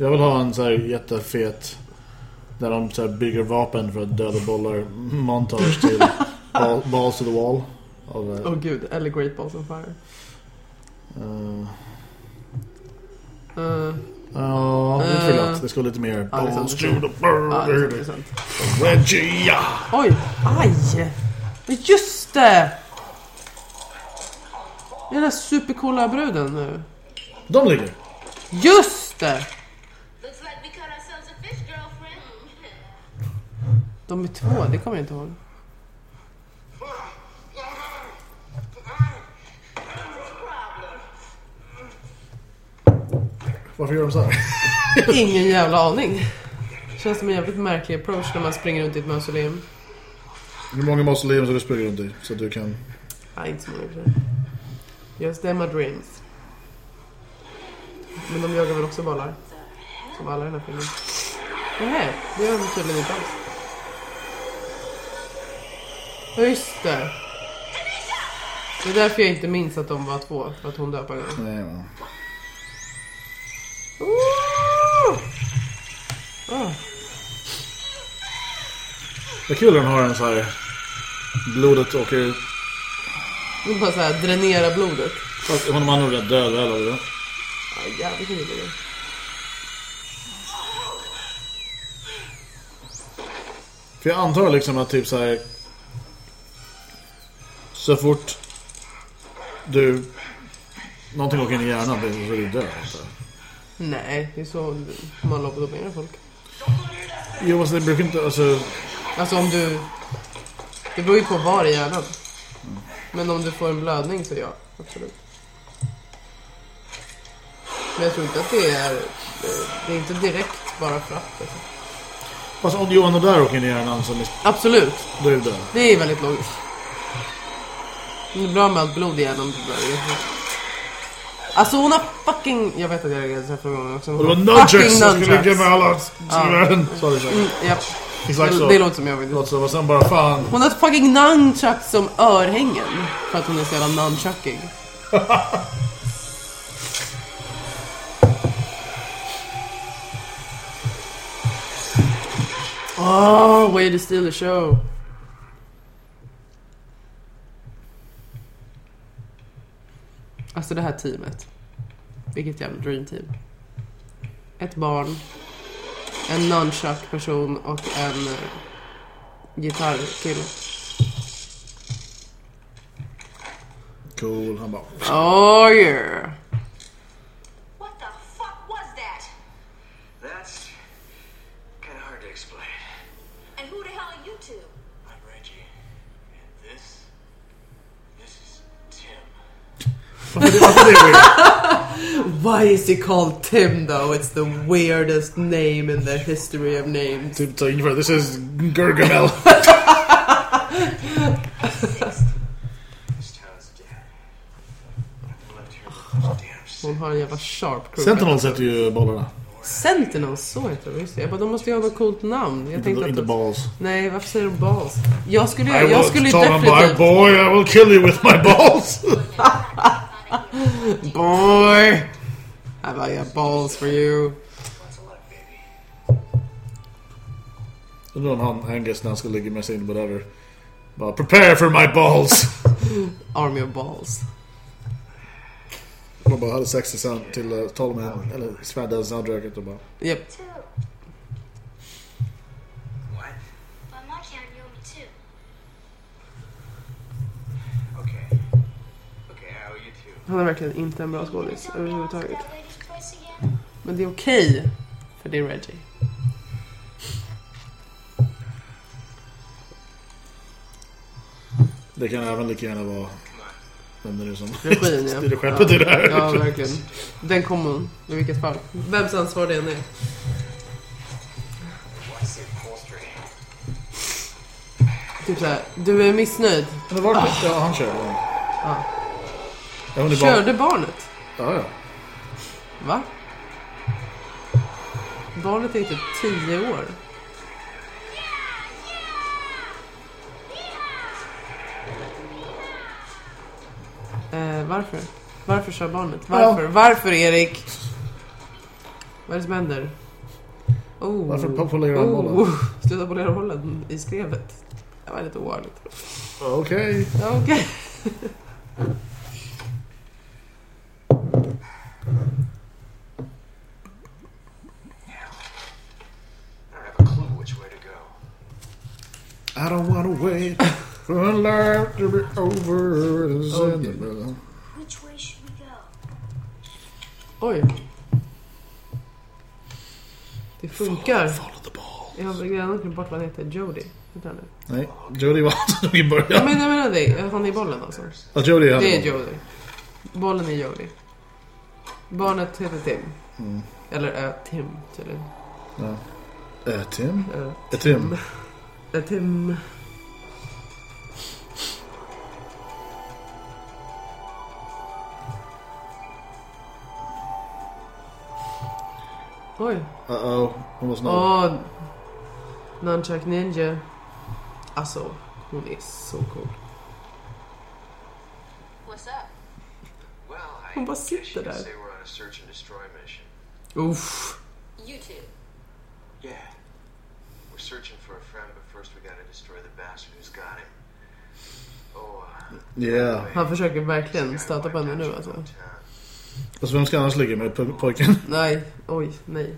Jag vill ha en så här jättefet... Där de så bygger vapen för att döda bollar. Montage till ball, Balls to the Wall. Eh, Åh oh, gud, eller Great Balls on Fire. eh, Uh, Ja, lite för Eh. lätt. Det ska vara lite mer balls to the. Ja, burger. ja! Oj, aj! Men Just det! Den där supercoola bruden nu. De ligger. Just det! De är två, det kommer jag inte ihåg. Varför gör de så här? Ingen jävla aning. Känns som en jävligt märklig approach när man springer runt i ett mausoleum. Hur många mausoleum ska du springa runt i? Så att du kan... Nej, inte så många för sig. Just them my dreams. Men de jagar väl också valar? Som alla i den här filmen. Nej, det gör de tydligen inte alls. Ja, just det. Det är därför jag inte minns att de var två. För att hon döpade den. Nej, men... Ah, Vad kul att de har en så här... Blodet åker... de bara såhär dränera blodet. Fast hon är nog rätt död väl eller? Ja, jävligt kul det är. För jag antar liksom att typ så här. Så fort du... Någonting åker in i hjärnan så är du död. Nej, det är så man lobotomerar folk. Jo, alltså det brukar inte... Alltså, Alltså om du... Det beror ju på var i hjärnan. Men om du får en blödning så ja, absolut. Men jag tror inte att det är... Det är inte direkt bara för att. Alltså. fast om Johan och där åker in i hjärnan så är Absolut, då är du död. det är väldigt logiskt. Det är bra med allt blod i hjärnan. Alltså hon har fucking... Jag vet att jag reagerade så här förra gången också. Och Hon det har var nunchucks som skulle ligga med alla. Så det Mm, ja. Exakt det, så. det låter som jag. Låter så. Och sen bara fan. Hon har fucking nunchucks som örhängen. För att hon är så jävla nunchuckig. Oh, way to steal the show. Alltså det här teamet. Vilket jävla dream team. Ett barn, en nunchuck person och en uh, gitarrkille. Cool. Han bara. Oh yeah. What the fuck was that? That's kind of hard to explain. And who the hell are you two? I'm Reggie, and this, this is Tim. Varför det, varför det är weird? Why is he called Tim though? It's the weirdest name in the history of names. Typ så ungefär. This is damn Hon har en jävla sharp crew. Sentinel sätter ju bollarna. Sentinels, så heter det. Just det. Jag bara, de måste ju ha något coolt namn. Jag Inte, inte att... balls. Nej, varför säger de balls? Jag skulle, I jag skulle ju definitivt... boy I will kill you with my balls. Boy! Have I got balls for you? What's a luck, baby? Undrar om han Angus när han ska ligga med sin whatever. Bara prepare for my balls. Army of balls. Man bara hade sex sen till uh, Tolman eller Svärdens soundtracket och bara. Japp. Han är verkligen inte en bra skådis överhuvudtaget. Men det är okej. För det är Reggie. Det kan även lika gärna vara... Vem är det som Regin ja. styr skeppet i det här? Ja, verkligen. Den kommer hon. I vilket fall. Vems ansvar det än är. Typ såhär, du är missnöjd. Men det var ja, han kör. Ja. Ja. Ja, det är bara- Körde barnet? Ja, ja. Va? Barnet är typ 10 år. Eh, varför? Varför kör barnet? Varför? Varför Erik? Vad är det som händer? Oh. Varför polerar han bollen? oh. Sluta polera bollen i skrevet. Det var lite oartigt. Okej. Ja, Okej. I don't want to wait for life to be over. Oh, Which way should we go? Oj. Det funkar. Follow, follow the ball. Jag har glömt bort vad han heter. Jody. Heter nu? Nej, Jody var han som i början. Ja, men jag menar dig. Han är bollen alltså. Ja, Jody är han. Det är Jody. Bollen är Jody. Barnet heter Tim. Mm. Eller äh, Tim tydligen. Ja. Äh, Tim? Äh, Äh, Tim. äh, Tim. Oj. Uh-oh, hon var snabb. Åh. Nunchuck Ninja. Alltså, hon är så cool. What's up? Well, I Hon bara sitter där. Say we're on a search and destroy mission. Uff. You two. Yeah. We're searching for a friend, but first we gotta destroy the bastard who's got him. Oh, uh, Yeah. Han försöker this verkligen guy stöta på henne wiped nu out alltså. your hometown. Alltså vem ska annars ligga med po- pojken? Nej, oj, nej.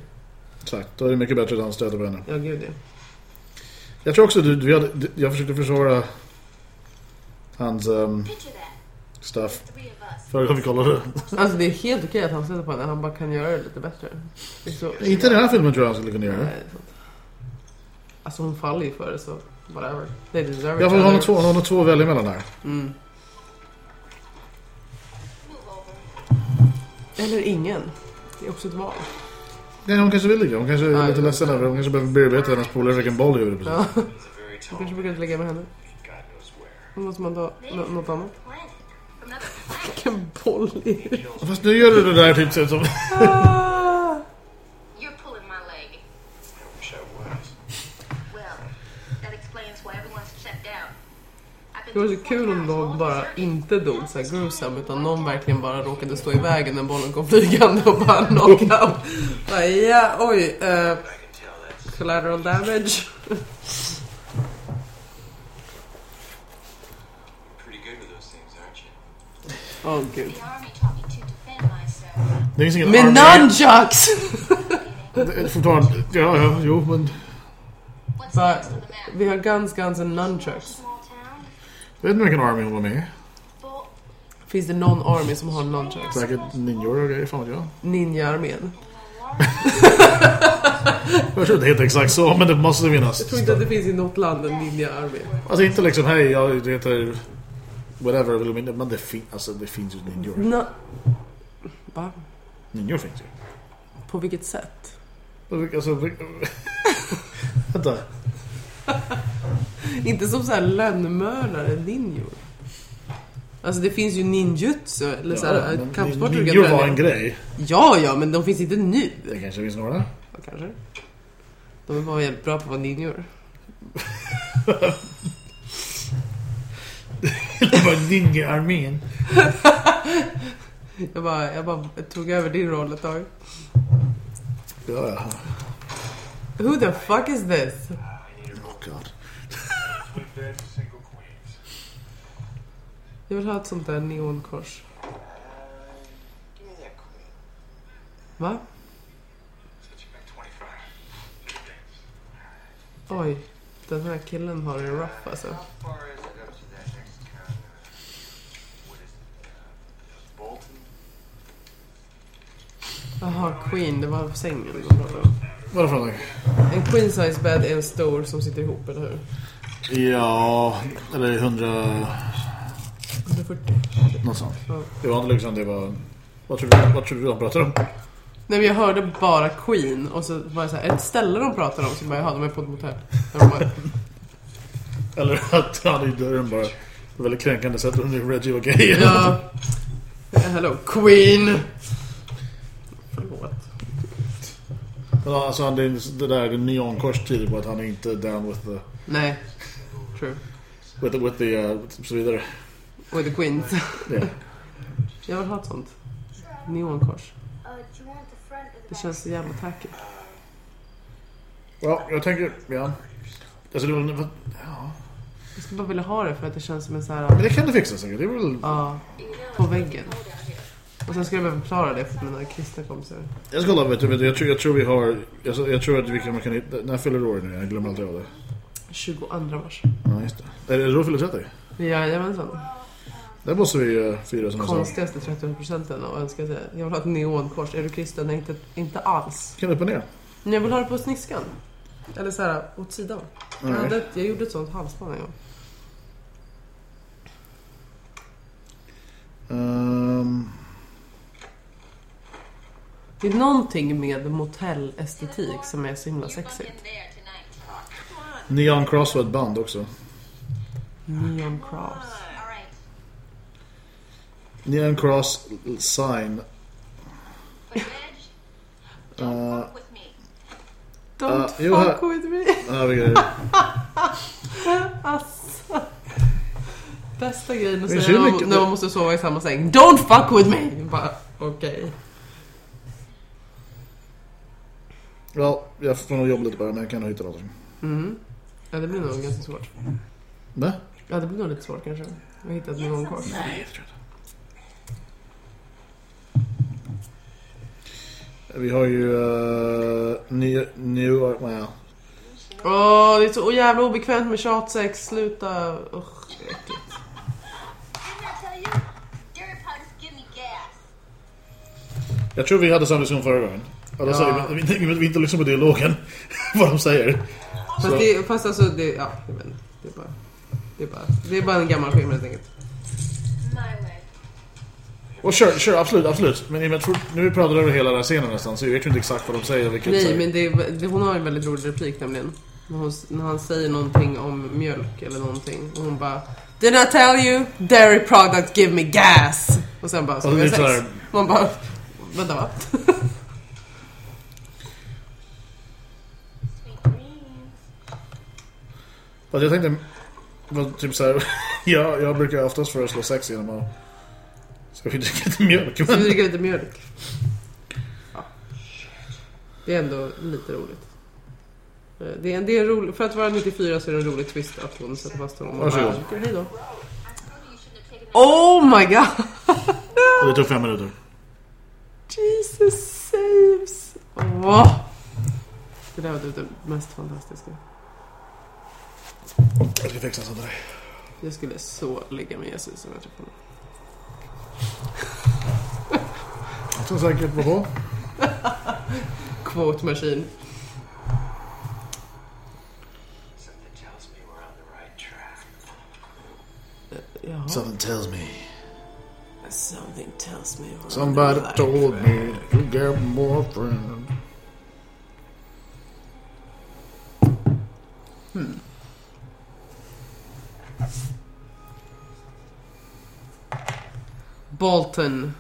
Exakt, då är det mycket bättre att han stöter på henne. Ja, gud ja. Jag tror också att du, vi hade, jag försökte försvara hans um, Us. Förra gången vi kollade. Alltså det är helt okej att han stöter på henne. Han bara kan göra det lite bättre. Det så... Inte den här filmen tror jag han skulle kunna göra Nej, det. det. Alltså hon faller ju för det så whatever. They deserve Jag får ha två, ha två att välja mellan här. Mm. Eller ingen. Det är också ett val. Nej, hon kanske vill ligga. Hon kanske är Nej. lite ledsen över Hon kanske behöver bearbeta hennes polare vilken boll i huvudet. Ja, precis. He's a very jag tall kanske brukar inte ligga med henne. Då måste man ta nå- något annat. Vilken boll Fast nu gör du det där typ som... You're pulling my leg. I wish I was. Well, that explains why everyone's checked out. I've Det var så kul om de bara inte dog så här gruesome utan någon verkligen bara råkade stå i vägen när bollen kom flygande och bara knockout. Bara, ja, oj. that's collateral damage. pretty good with those things, aren't you? Åh gud. Det finns ingen Med army- nunchucks! Fortfarande... Ja, ja, jo, men... Map? vi har guns, guns and nunchucks. Jag vet inte vilken army hon var med. Finns det någon army som har nunchucks? Säkert ninjor och grejer, fan vet jag. Ninja-armén. Jag tror inte helt exakt så, men det måste finnas. Jag tror inte att det finns i något land en ninja-armé. Alltså inte liksom, hej, jag heter... Whatever, minna- men det, fin- alltså, det finns ju ninjor. Nå... Va? Ninjor finns ju. På vilket sätt? Alltså, vänta. Inte som så här lönnmördare, ninjor. Alltså det finns ju ninjutsu, eller så Ja, här, du kan Ninjor var en grej. Ja, ja, men de finns inte nu. Det kanske finns några. Ja, kanske. De är bara jävligt bra på att vara ninjor. Det var ninja-armén. Jag bara, jag bara tog över din roll ett tag. Ja, ja. Who the fuck is this? Oh god. Jag vill ha ett sånt där neonkors. Va? Set you back 25. Oj, den här killen har det rough alltså. How far is it up to that next town? Uh, what is it? Uh, Bolton? Jaha, Queen, det var sängen de pratade om. Vad är det för någonting? En queen size bed är en stor som sitter ihop, eller hur? Ja, eller 100... 140. Något sånt. Ja. Det var inte liksom, det var... Vad tror du, vad tror du de pratar om? Nej men jag hörde bara Queen och så var det så här, ett ställe de pratar om så bara, jaha de är på ett motell. Bara, Eller att han i dörren bara... På väldigt kränkande sätt under Reggie var gay. ja. Hello, Queen! Förlåt. Men alltså han, det, där det neonkors tyder på att han är inte down with the... Nej. True. With the, with the uh, så vidare. With the Queens. Ja. Jag vill ha ett sånt. Neonkors. Det känns så jävla tacky. Ja, jag tänker... Ja. Alltså det var... Ja. Jag skulle bara vilja ha det för att det känns som en så Men här... det kan det fixa säkert. Det är väl... Ja, på väggen. Och sen ska jag behöva förklara det för mina kristna kompisar. Jag ska kolla, vet du, du, jag, tror, jag tror vi har... Jag, jag tror att vi kan... Man kan hitta- när fyller du år nu? Jag glömmer alltid av det. 22 mars. Ja, just det. Är det då du fyller 30? Jajamensan. Det måste vi ju fira som. Konstigaste 30% och önska sig. Jag vill ha ett neonkors. Är du kristen? Nej, inte, inte alls. Kan du och ner? Men jag vill ha det på sniskan. Eller så här åt sidan. Jag, hade ett, jag gjorde ett sånt halsband en gång. Ehm, Det är någonting med motellestetik som är så himla sexigt. Neon Cross var ett band också. Neon cross. Neon Cross sign. Uh, fuck with me. Don't Uh, fuck with me. Ja, grejer. Alltså. Bästa grejen att säga när man, mycket- när man måste sova i samma säng. Don't fuck with me! Bara, okej. Ja, jag får nog jobba lite bara, men jag kan nog hitta någonting. Mm. Ja, det blir nog ganska svårt. Va? Ja, det blir nog lite svårt kanske. Jag har hittat någon kort. Nej, det tror jag inte. Vi har ju uh, New, New well, Åh, det är så jävla obekvämt med tjatsex. Sluta. Usch, det äckligt. Jag tror vi hade samma diskussion förra gången. Alla Ja. säger, vi, vi, vi inte lyssnar på dialogen. vad de säger. Fast, Så- det, fast alltså, det, ja, jag vet inte. det är bara... Det är bara, det är bara en gammal film helt enkelt. My way. Och sure, sure, absolut, absolut. Men att for- nu pratar vi över hela den här scenen nästan så jag vet ju inte exakt vad de säger vilket Nej, säger. men det, är- det, hon har en väldigt rolig replik nämligen. När, hon, när han säger någonting om mjölk eller någonting. Och hon bara Did I tell you? Dairy product give me gas. Och sen bara så Och vi det har är så sex. här- Man bara Vänta va? Sweet dreams. Fast jag tänkte, typ såhär, ja, jag brukar oftast föreslå sex genom att Ska vi dricka lite mjölk? Så vi Men, dricker lite mjölk. Ja. Det är ändå lite roligt. Eh, Det är, det är roligt. För att vara 94 så är det en rolig twist att hon sätter fast honom Varsågod. Hej då. Oh my god! och det tog fem minuter. Jesus saves! Åh! Det där var typ det mest fantastiska. Jag ska fixa sånt där. Jag skulle så ligga med Jesus om jag träffade honom. Jag tror säkert på på. Quote machine. Jaha. Something tells me. Something tells me. Somebody told me to get more friends. Bolton.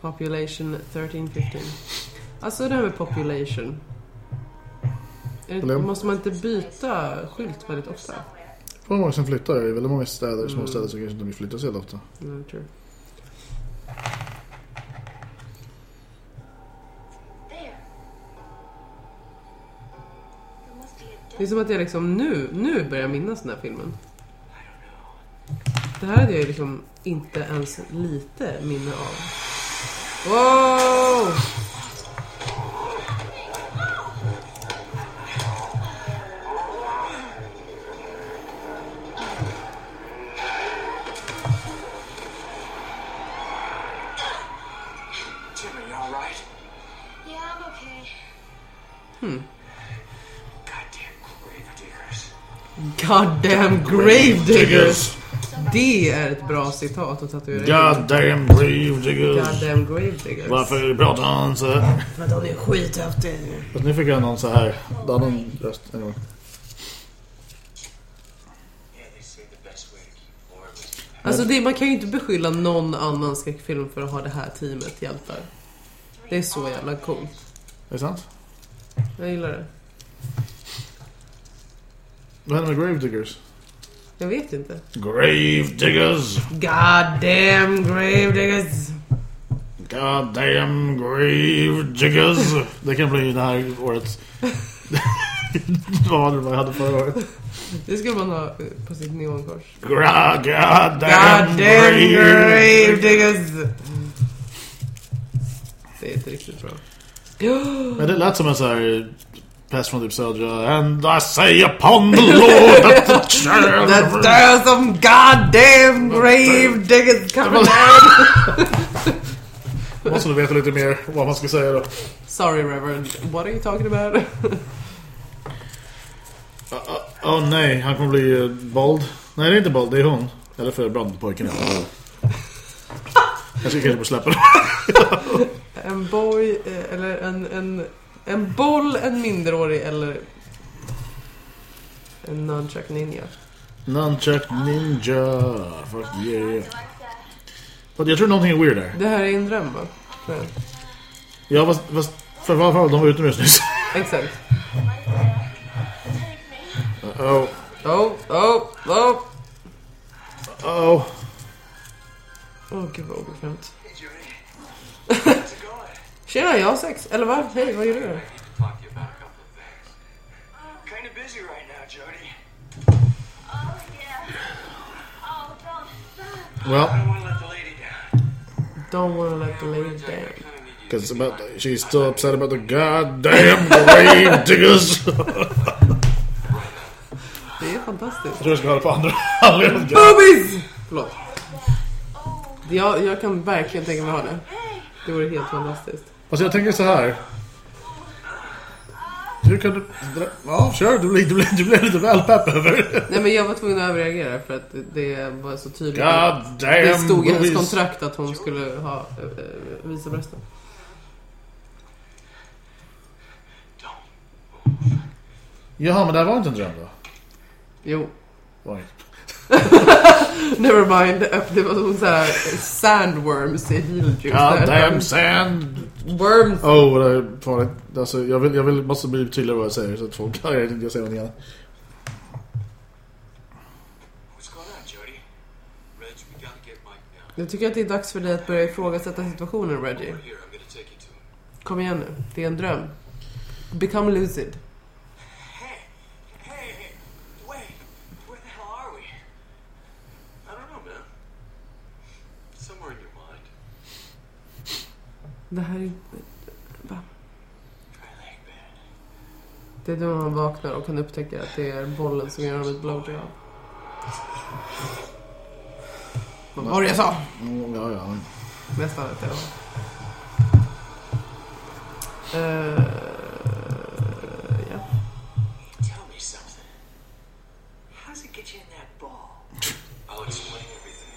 Population 1315. Alltså det här med population. Är det, Problem. måste man inte byta skylt väldigt ofta? Det är många som flyttar. I väldigt många städer, små Mm. städer så kanske inte de flyttar så jävla ofta. Mm, true. Det är som att jag liksom nu, nu börjar minnas den här filmen. Det här hade jag liksom inte ens lite minne av. Wow! Jimmy, you all right? Yeah, I'm okay. Goddamn grave diggers. Det är ett bra citat att tatuera in. Goddamn grave diggers. Goddamn grave diggers. Varför pratar han så här? För att de är skithäftiga. Fast nu fick jag någon så här. Annan röst. Anyway. Yeah, they say the best way to keep warm is to Alltså det, man kan ju inte beskylla någon annan skräckfilm för att ha det här teamet hjältar. Det är så jävla coolt. Är det sant? Jag gillar det. Vad händer med grave diggers? Jag vet inte. Grave diggers! Goddamn grave diggers! Goddamn grave diggers! Det kan bli det här årets... Vad var det man hade förra året? Det skulle man ha eh, på sitt neonkors. Gra- Goddamn, Goddamn grave diggers! Det är inte riktigt bra. Men det lät som en så här pest från typ södra And I say upon the Lord that the child That there's some goddamn grave diggers coming down! Måste du veta lite mer vad man ska säga då. Sorry Reverend, what are you talking about? Åh oh, nej, han kommer bli uh, bold. Nej, det är inte bold, det är hon. Eller för brandpojken. Jag ska kanske bara släppa det. en boy, eh, eller en, en, en boll, en minderårig eller en nunchuck ninja. Nunchuck Ninja. Fuck yeah. Fast jag tror någonting är weird där. Det här är en dröm va? Ja, fast, fast för fall, de var utomhus nyss. Exakt. Oh, Oh, oh, oh! oh. Åh gud vad obekvämt. Hey, Judy. How's it going? Tjena, jag har sex. Eller va? Hej, vad gör du? Talk to you about a couple of things. Kind of busy right now, Jody. Oh, yeah. Oh, don't stop. Well, don't want to let the lady down. Don't wanna let the lady down. because about she's still upset about the goddamn grave diggers. Det är fantastiskt. Jag tror jag ska höra på andra anledningen. Boobies! Förlåt. Jag, jag kan verkligen tänka mig ha det. Det vore helt fantastiskt. Alltså jag tänker så här. Hur kan du... Ja, kör. Du blir, du blir, du blir lite väl pepp över. Nej men jag var tvungen att överreagera för att det var så tydligt. God att damn det stod i hennes kontrakt att hon skulle ha äh, visa brösten. Jaha, men det här var inte en dröm då? Jo, inte. never mind. Det var som såhär sandworms i Heeljuice. God damn sand. Worms. Oh, vad det är farligt. Alltså, jag, vill, jag vill, måste bli tydligare vad jag säger så att folk... Jag, jag säger någonting annat. Jag tycker att det är dags för dig att börja ifrågasätta situationen, Reggie. Kom igen nu. Det är en dröm. Become lucid. Hey, hey, hey, wait. Where the hell are we? I don't know, man. Somewhere in your mind. Det här är... Va? Det är då man vaknar och kan upptäcka att det är bollen som gör honom ett blowjob. Vad var det jag sa? Mm, ja, ja. Nästan rätt. Eh, ja. Tell me something. How does it get you in that ball? I'll explain everything.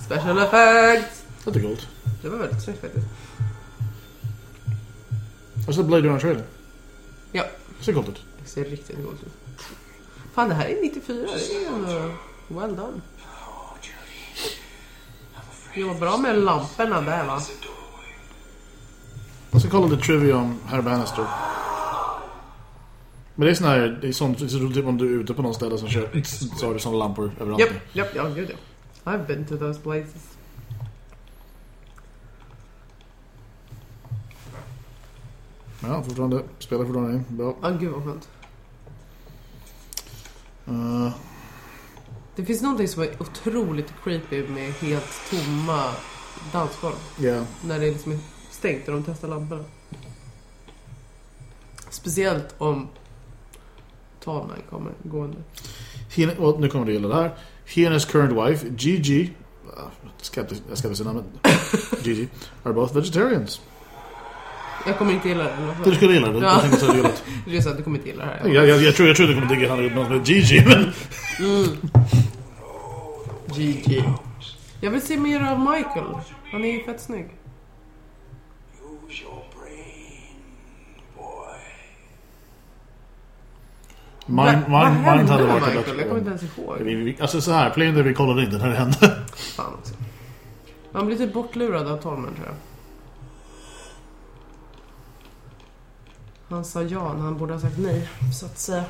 Special effects! Det är coolt. Det var väldigt snyggt faktiskt. Har du sett Blade Runner trailer? Ja, Det ser coolt ut. det ser riktigt coolt ut. Fan, det här är 94. Det är ändå well done. Jobbar bra med lamporna där va? Jag ska kolla lite trivia om Herr Bannister. Men det är sån här, det är sånt, det är typ om du är ute på någon ställe som kör, så har du såna lampor överallt. Japp, japp, ja gud ja. I've been to those places. Ja, fortfarande, spelar fortfarande. Bra. Ja, gud vad skönt. Uh, Det finns någonting som är otroligt creepy med helt tomma dansgolv. yeah. När det liksom är stängt och de testar lamporna. Speciellt om Talman kommer gående. He, well, nu kommer du gilla det här. He and his current wife, Gigi, skeptisk, jag ska inte säga namnet, Gigi, are both vegetarians. Jag kommer inte gilla det. fall. Du skulle gilla det, Ja. jag tänkte gillat. Det är så att du kommer inte gilla det här. Jag, jag, jag, tror, jag tror du kommer digga han någon som heter Gigi, men... GG. Jag vill se mer av Michael. Han är ju fett snygg. Mind, Va- mind, vad mind hände hade med varit Michael? Jag kommer inte ens ihåg. Vi- vi- Alltså så här, playen där vi kollade in, den här hände. Fan också. Man blir typ bortlurad av Tolman tror jag. Han sa ja när han borde ha sagt nej, så att säga.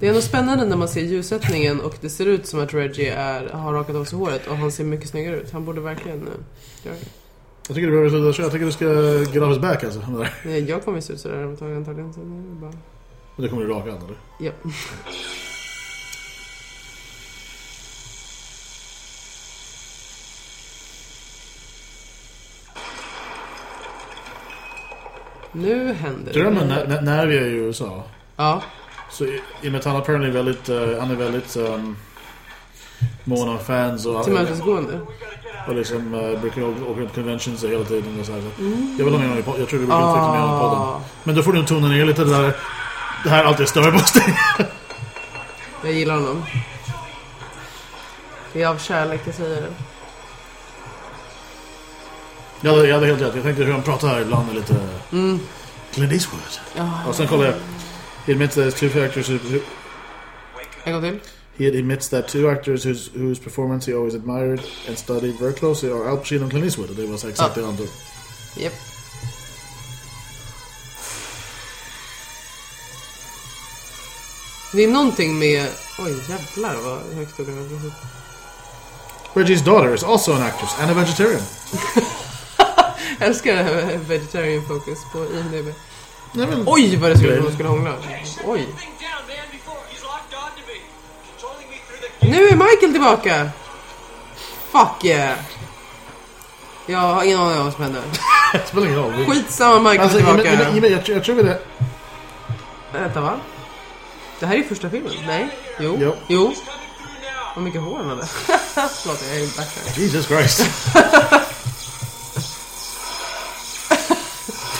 Det är ändå spännande när man ser ljussättningen och det ser ut som att Reggie är, har rakat av sig håret och han ser mycket snyggare ut. Han borde verkligen eh, göra det. Jag tycker du behöver sluta köra. Jag tycker du ska get off his back alltså. Nej, Jag kommer se ut sådär om ett tag antagligen. Så det bara... Det kommer du raka eller? Ja. Nu händer Drömmen det. när, när- vi är i USA. Ja. Så i i och med att han är väldigt, eh, han är väldigt um, mån om fans och, Tillmötesgående. och liksom uh, brukar åka runt conventions hela tiden och så här. Så. Jag vill ha med honom i podden. Jag tror vi brukar utveckla med honom i podden. Ah, Men då får du tona ner lite det där. Det här alltid stör på dig. jag gillar honom. Det är av kärlek jag säger det. Jag, jag hade helt rätt. Jag tänkte hur han pratar här ibland är lite... Mm. Clint Eastwood. Ja. Och sen kollar jag. He admits that two actors who, En gång till. he admits that two actors whose, whose performance he always admired and studied very closely are Al Pacino och Clint Eastwood. Och det var så exakt det han tog. Japp. Det är någonting med... Oj, jävlar vad högt det var. Reggie's daughter is also an actress and a vegetarian. Jag älskar det här vegetarian focus på IMDB. Nej, men, Oj vad det skulle hon skulle hångla. Oj. Nu är Michael tillbaka! Fuck yeah! Jag har ingen aning om vad som händer. det spelar ingen roll. Skitsamma, Michael Alltså, tillbaka. i, i, jag, jag tror vi det. Vänta va? Det här är ju första filmen? Nej? Jo? Jo. Jo? Vad mycket hår han hade. Förlåt, jag är backtrack. Jesus Christ.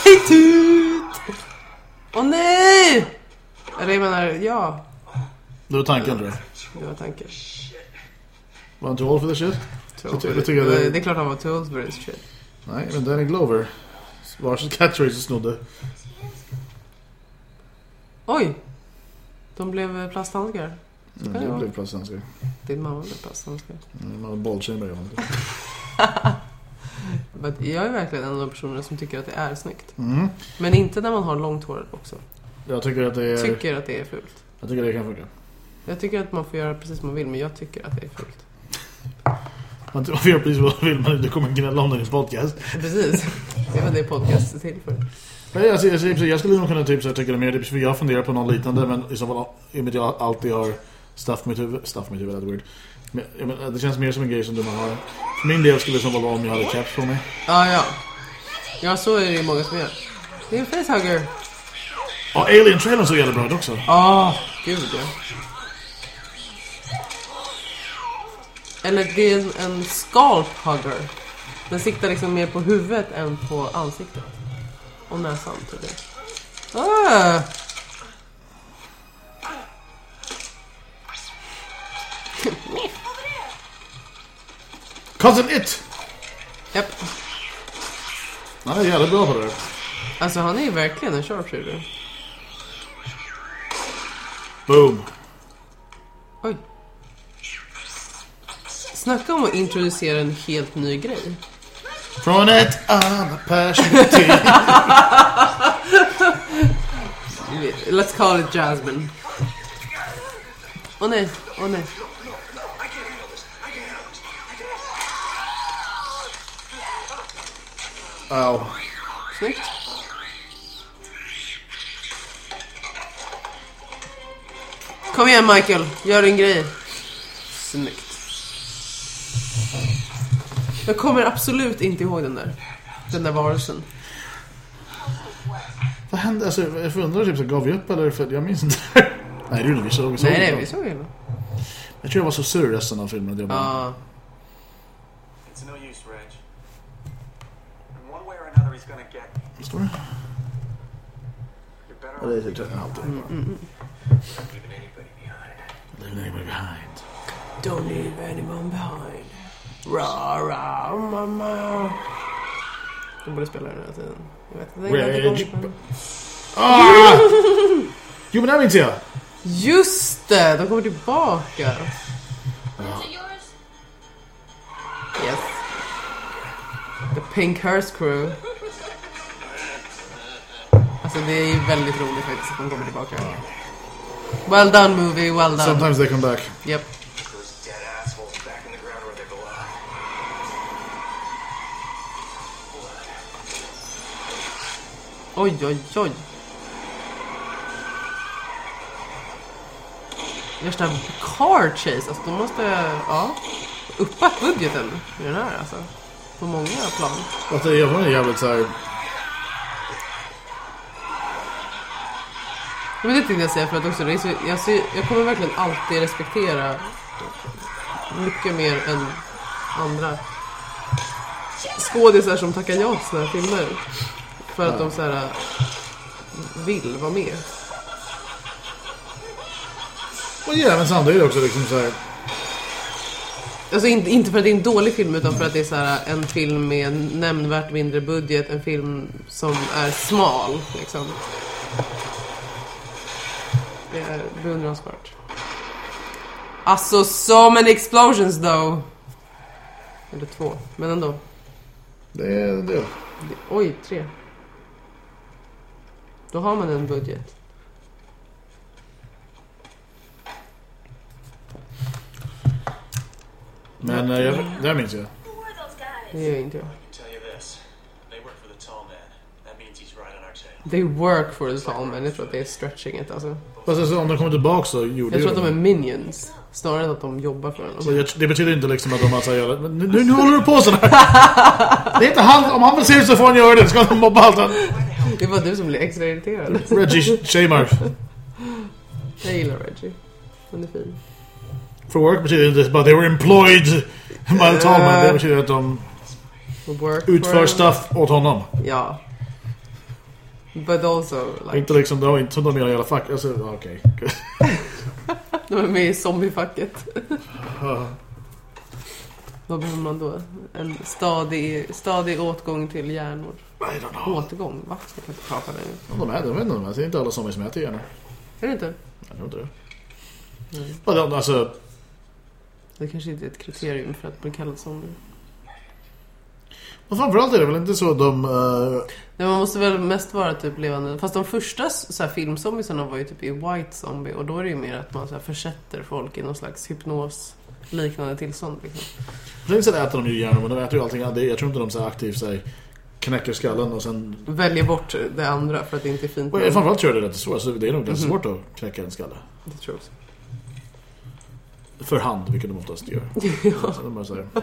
Hej tut! Åh nej! Eller jag menar, ja. Det var tanken tror jag. Det var tanken. Var han too old for this shit? Jag ty- jag tycker det- det är klart han var too old for this shit. Nej, men Danny Glover. Varsin catchphrase snodde. Oj! De blev plasthandskar. Mm, Ja. det blev plasthandskar. Din mamma blev plasthandskar. Mm, Man har bollchamber i honom. But jag är verkligen en av de personerna som tycker att det är snyggt. Mm. Men inte när man har långt hår också. Jag tycker att det är... Tycker att det är fult. Jag tycker det kan funka. Jag tycker att man får göra precis som man vill, men jag tycker att det är fult. Man får göra precis vad man vill, men det kommer gnälla om det i en podcast. Precis. Det var det podcast är till för. Nej, alltså, jag, jag, jag skulle nog kunna typ så tycka det mer, typ, för jag funderar på något liknande, men i så fall, i och med att jag alltid har stuff mitt huvud, stuff mitt huvud, weird. Men, men, det känns mer som en grej som du man har. För min del skulle det som vara om jag hade caps på mig. Ja, ja. Ja, så är det ju många som gör. Det är en facehugger. Ja, Alien-trailern såg jävla bra ut också. Ja, gud ja. Eller det är en, en scalp hugger. Den siktar liksom mer på huvudet än på ansiktet. Och näsan tydligen. Ah! Cousin It! Japp. Han är jävla bra på det. Alltså han är ju verkligen en sharpshooter. Boom. Oj. Snacka om att introducera en helt ny grej. Från ett annat perspektiv. Let's call it Jasmine. Åh nej, åh nej. Au. Snyggt. Kom igen Michael, gör din grej. Snyggt. Jag kommer absolut inte ihåg den där. Den där varelsen. Vad hände? Alltså, jag förundrar typ så gav vi upp eller? För jag minns inte. nej, det gjorde vi. Såg, såg Nej, nej, det. vi såg ju den. Jag tror jag var så sur resten av filmen. Jag bara, me. Vad står det? Ja, det är typ alltid. not leaving anybody behind. Leave anybody behind. Don't leave anyone behind. Ra, ra, mamma. De borde spela den hela tiden. Jag vet inte. jag vet inte Ah! Jo, men det minns jag. Just det, de kommer tillbaka. Yours? Yes. The Pink Hearse Crew. Alltså det är väldigt roligt faktiskt att de kommer tillbaka. Well done movie, well done. Sometimes they come back. Yep. Oj, oj, oj. Värsta car chase, alltså de måste, ja, uppat budgeten i den här alltså. På många plan. Att det är jävligt, så här... Men det tänkte jag säga för att också, det är så, jag, ser, jag kommer verkligen alltid respektera mycket mer än andra skådisar som tackar ja till såna här filmer. För att de så här vill vara med. Och ja, men samtidigt också liksom så här... Alltså inte, inte för att det är en dålig film utan för att det är så här en film med en nämnvärt mindre budget. En film som är smal liksom. Det är beundransvärt. Alltså so many explosions though. Eller två, men ändå. Det är. Det, oj, tre. Då har man en budget. Men eh, jag, det här minns jag. Det gör inte jag. They work for the tall men jag tror att det är stretching it alltså. Fast alltså, om de kommer tillbaka så gjorde Jag tror att de är minions. Snarare än att de jobbar för Så honom. jag- Det betyder inte liksom att de har men nu, nu håller du på sådär. Det är inte han, om han vill se ut så får han göra det. Ska han mobba allt han... Det var du som blev extra irriterad. Reggie Shamar. Jag gillar Reggie. Han är fin. For work betyder inte bara they were employed by the tall man. Det betyder att de utför stuff åt honom. Ja. But also, like, Inte liksom, det var inte de gör i alla fack. Alltså, okej. de är med i zombiefacket. Vad behöver man då? En stadig, stadig åtgång till hjärnor. I don't know. Återgång? Va? Jag kan inte prata. Ja, De är det, jag vet inte. Det är inte alla zombies som äter hjärnor. Är det inte? Jag tror inte det. Ja, de- Alltså, Det kanske inte är ett kriterium för att bli kallad zombie. men framförallt är det väl inte så de... eh, Nej, man måste väl mest vara typ levande. Fast de första så här, var ju typ i White Zombie. Och då är det ju mer att man så här, försätter folk i någon slags hypnos liknande tillstånd. Liksom. På sätt äter de ju hjärnor, men de äter ju allting. Jag tror inte de så här aktivt här, knäcker skallen och sen... Väljer bort det andra för att det inte är fint. Och framförallt tror jag det är rätt svårt. Så det är nog Mhm. ganska svårt att knäcka en skalle. Det tror jag också. För hand, vilket de oftast gör. ja.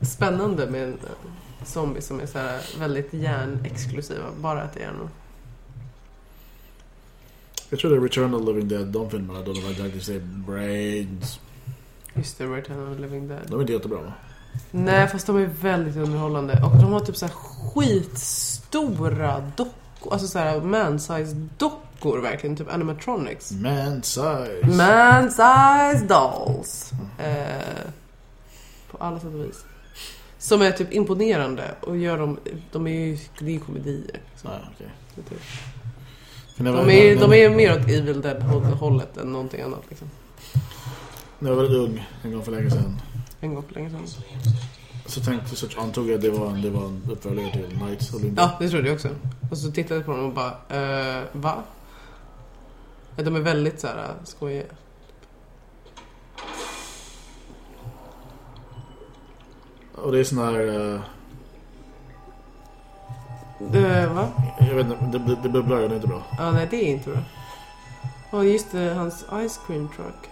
Spännande med en zombie som är så här väldigt hjärnexklusiva. Bara äter hjärnor. jag tror det är Return of the Living Dead, de filmerna, då de säger brains. Just det, Return of the Living Dead. De är inte jättebra va? Nej, fast de är väldigt underhållande. Och de har typ så här skitstora dockor. Alltså så här man-size dockor verkligen. Typ animatronics. Man size. Man-size dolls. Eh, på alla sätt och vis. Som är typ imponerande. Och gör dem, de är ju, det är ju komedier. Så, jag var- De är, de är mer åt Evil Dead-hållet än någonting annat liksom. När jag var ung, en gång för länge sedan. En gång för länge sedan. Så tänkte så antog jag att det var, en- det var en uppföljare till Knights of Olympus. Ja, det trodde jag också. Och så tittade jag på dem och bara, eh, va? Ja, De är väldigt så här äh, skojiga. Och det är sån här... eh, Eh, va? jag vet inte, det, det, det bubblar, det är inte bra. Ja, nej det är inte bra. Ja, just det, hans ice cream truck.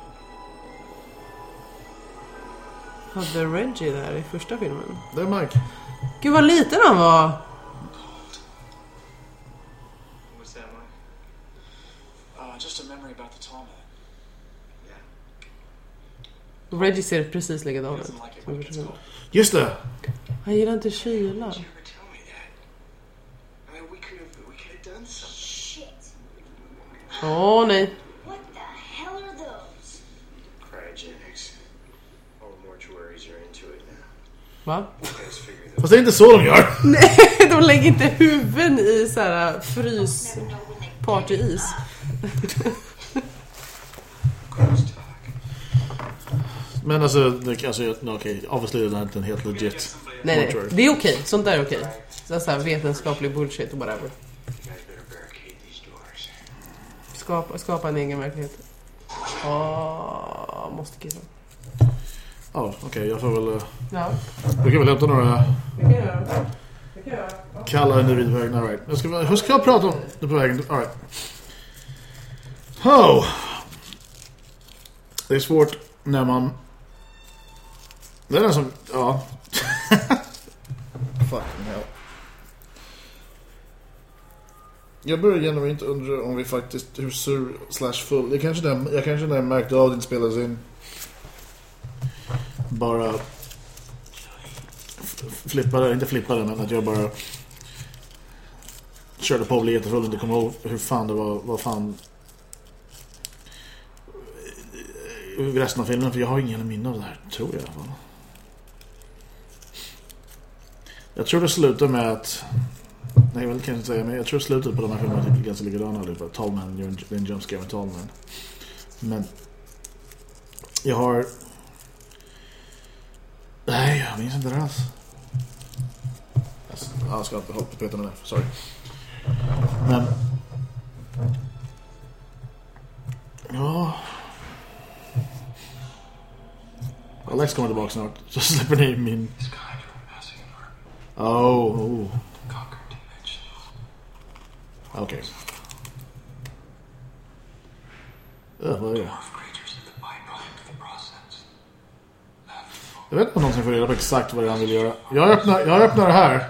Hade Reggie där i första filmen. Det är Mike. Gud vad liten han var! What's that, Mike? Just a memory about the tall man. Yeah. Reggie ser precis likadan ut. doesn't like it som when i it första gets filmen. cold. Just det! Han gillar inte kyla. Did you ever tell me that? I mean, we could have we could have done something. Shit. Åh nej. What the hell are those? Cryogenics. All mortuaries are into it now. Va? Fast det är inte så de gör. Nej, de lägger inte huvuden i så här äh, frys partyis. Men alltså, det, alltså okej, obviously är det inte en helt legit Nej, nej. Det är okej. Sånt där är okej. Så så här vetenskaplig bullshit och whatever. Skapa, skapa en egen verklighet. Åh, måste kissa. Ja, okej, jag får väl... eh, Ja, Du kan väl hämta några det kan jag göra. Det kan jag göra. kalla individer på vägen. All right. jag ska, hur ska jag prata om det på vägen? All right. Oh. Det är svårt när man... Det är den som... Ja. Fuck hell. Jag börjar genuint undra om vi faktiskt, hur sur slash full. Jag kanske, jag kanske när jag märkte av inte spelades in bara flippade, inte flippade men att jag bara körde på och blev jättefull och inte kom ihåg hur fan det var, vad fan resten av filmen för jag har ingen minne av det här, tror jag i alla fall. Jag tror det slutar med att Nej, jag vill kanske inte säga, men jag tror slutet på de här filmerna är typ ganska likadana allihopa. Tallman, gör en- det är en jumpscare med Tallman. Men jag har... Nej, jag minns inte det alls. Alltså, Jag ska inte hålla på och peta med det, sorry. Men... Ja... Alex kommer tillbaka snart, så släpper ni min... This kind are passing in our Oh, oh. conquered dimension. okej. Uh, vad är det? Jag vet inte om någon som får reda på exakt vad det är han vill göra. Jag öppnar, jag öppnar det här.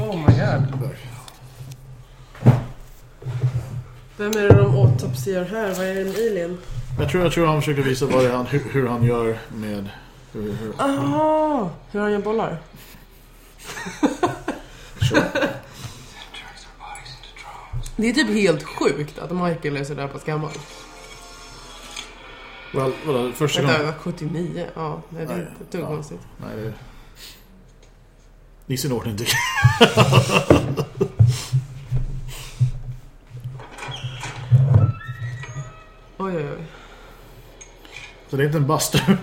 Oh my god. Vem är det de autopsiar här? Vad är det, en alien? Jag tror, jag tror han försöker visa vad det är han, hur, hur han gör med... Hur, hur, hur han gör bollar? sure. Det är typ helt sjukt att Michael är sådär pass gammal. Well, vadå, första Vänta, gången... 79? Ja, nej, det är inte ett dugg konstigt. Nej, det är... I sin ordning tycker Oj, oj, oj. jag. Så det är inte en buster.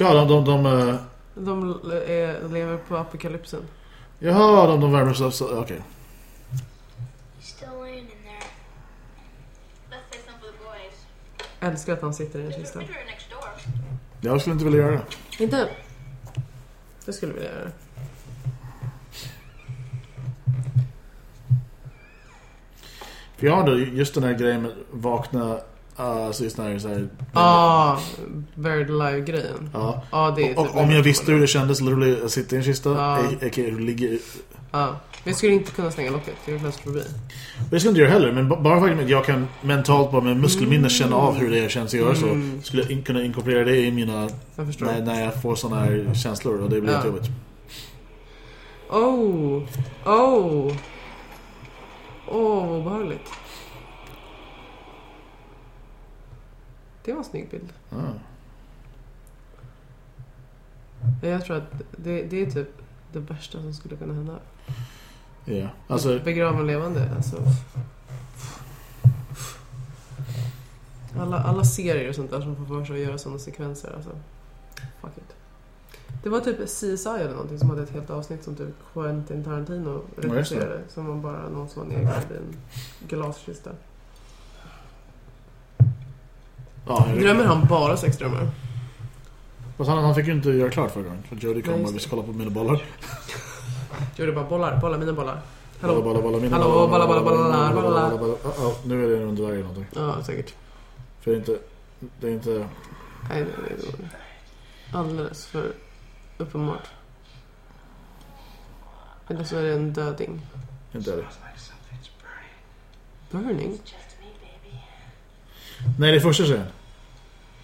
Ja, de... de, de eh, De är, lever på apokalypsen. jaha, de, de värmer sig. Okej. Boys. Älskar att han sitter i en kista. Jag skulle inte vilja göra det. Inte? Det skulle vi göra. För jag har just den här grejen med vakna... Alltså just när så här... Ja, ah, Buried Alive-grejen. Ja. Ja, det är Och, typ om jag visste hur det kändes literally att sitta i en kista, Ja. ja. hur det ligger... Ja. Men jag skulle inte kunna stänga locket, jag är klaustrofobi. Det skulle inte göra heller, men ba- bara faktum att jag kan mentalt bara med muskelminne känna av hur det känns att göra Mm. så skulle jag in, kunna inkorporera det i mina... Jag förstår. När, när jag får såna här känslor och det blir Ja. jättejobbigt. Oh! Oh! Åh, vad obehagligt. Det var en snygg bild. Ja. Jag tror att det, det är typ det värsta som skulle kunna hända. Ja. Alltså, Begraven levande, alltså. Alla, alla serier och sånt där som får för sig att göra sådana sekvenser, alltså. Fuck it. Det var typ CSI eller någonting som hade ett helt avsnitt som typ Quentin Tarantino regisserade. Som var bara någon som var negrad i en glaskista. Ja, Drömmer han bara sexdrömmar? Fast han, han fick ju inte göra klart förra gången. För Jodie kom Nej, och vi ska kolla på mina bollar. Gjorde bara bollar, bollar, mina bollar. Bolla, Hallå? bolla, bolla, mina Hallå, bollar. bolla, bolla, bolla, bolla. bolla. Nu är det en dvärg eller någonting. Ja, säkert. För det är inte... Det är inte... Nej, det är dåligt. Alldeles för uppenbart. Eller så är det en döding. Like something's burning. Nej, det är första scenen.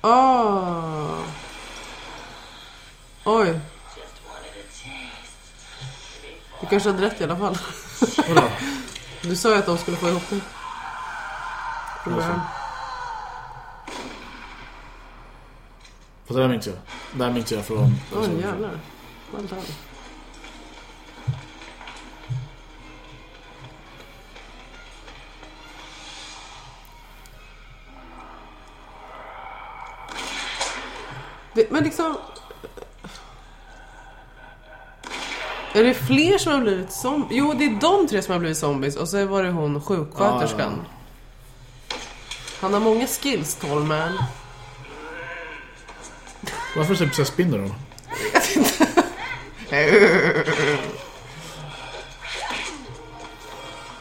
Ah! Oj, du kanske hade rätt i alla fall. Vadå? Du sa ju att de skulle få ihop det. Början. Fast det där minns jag. Det där minns jag från... Oj, jävlar. Well done. Är det fler som har blivit zombies? Jo, det är de tre som har blivit zombies och så var det hon sjuksköterskan. Han har många skills, Tallman. Varför typ så här spinner de?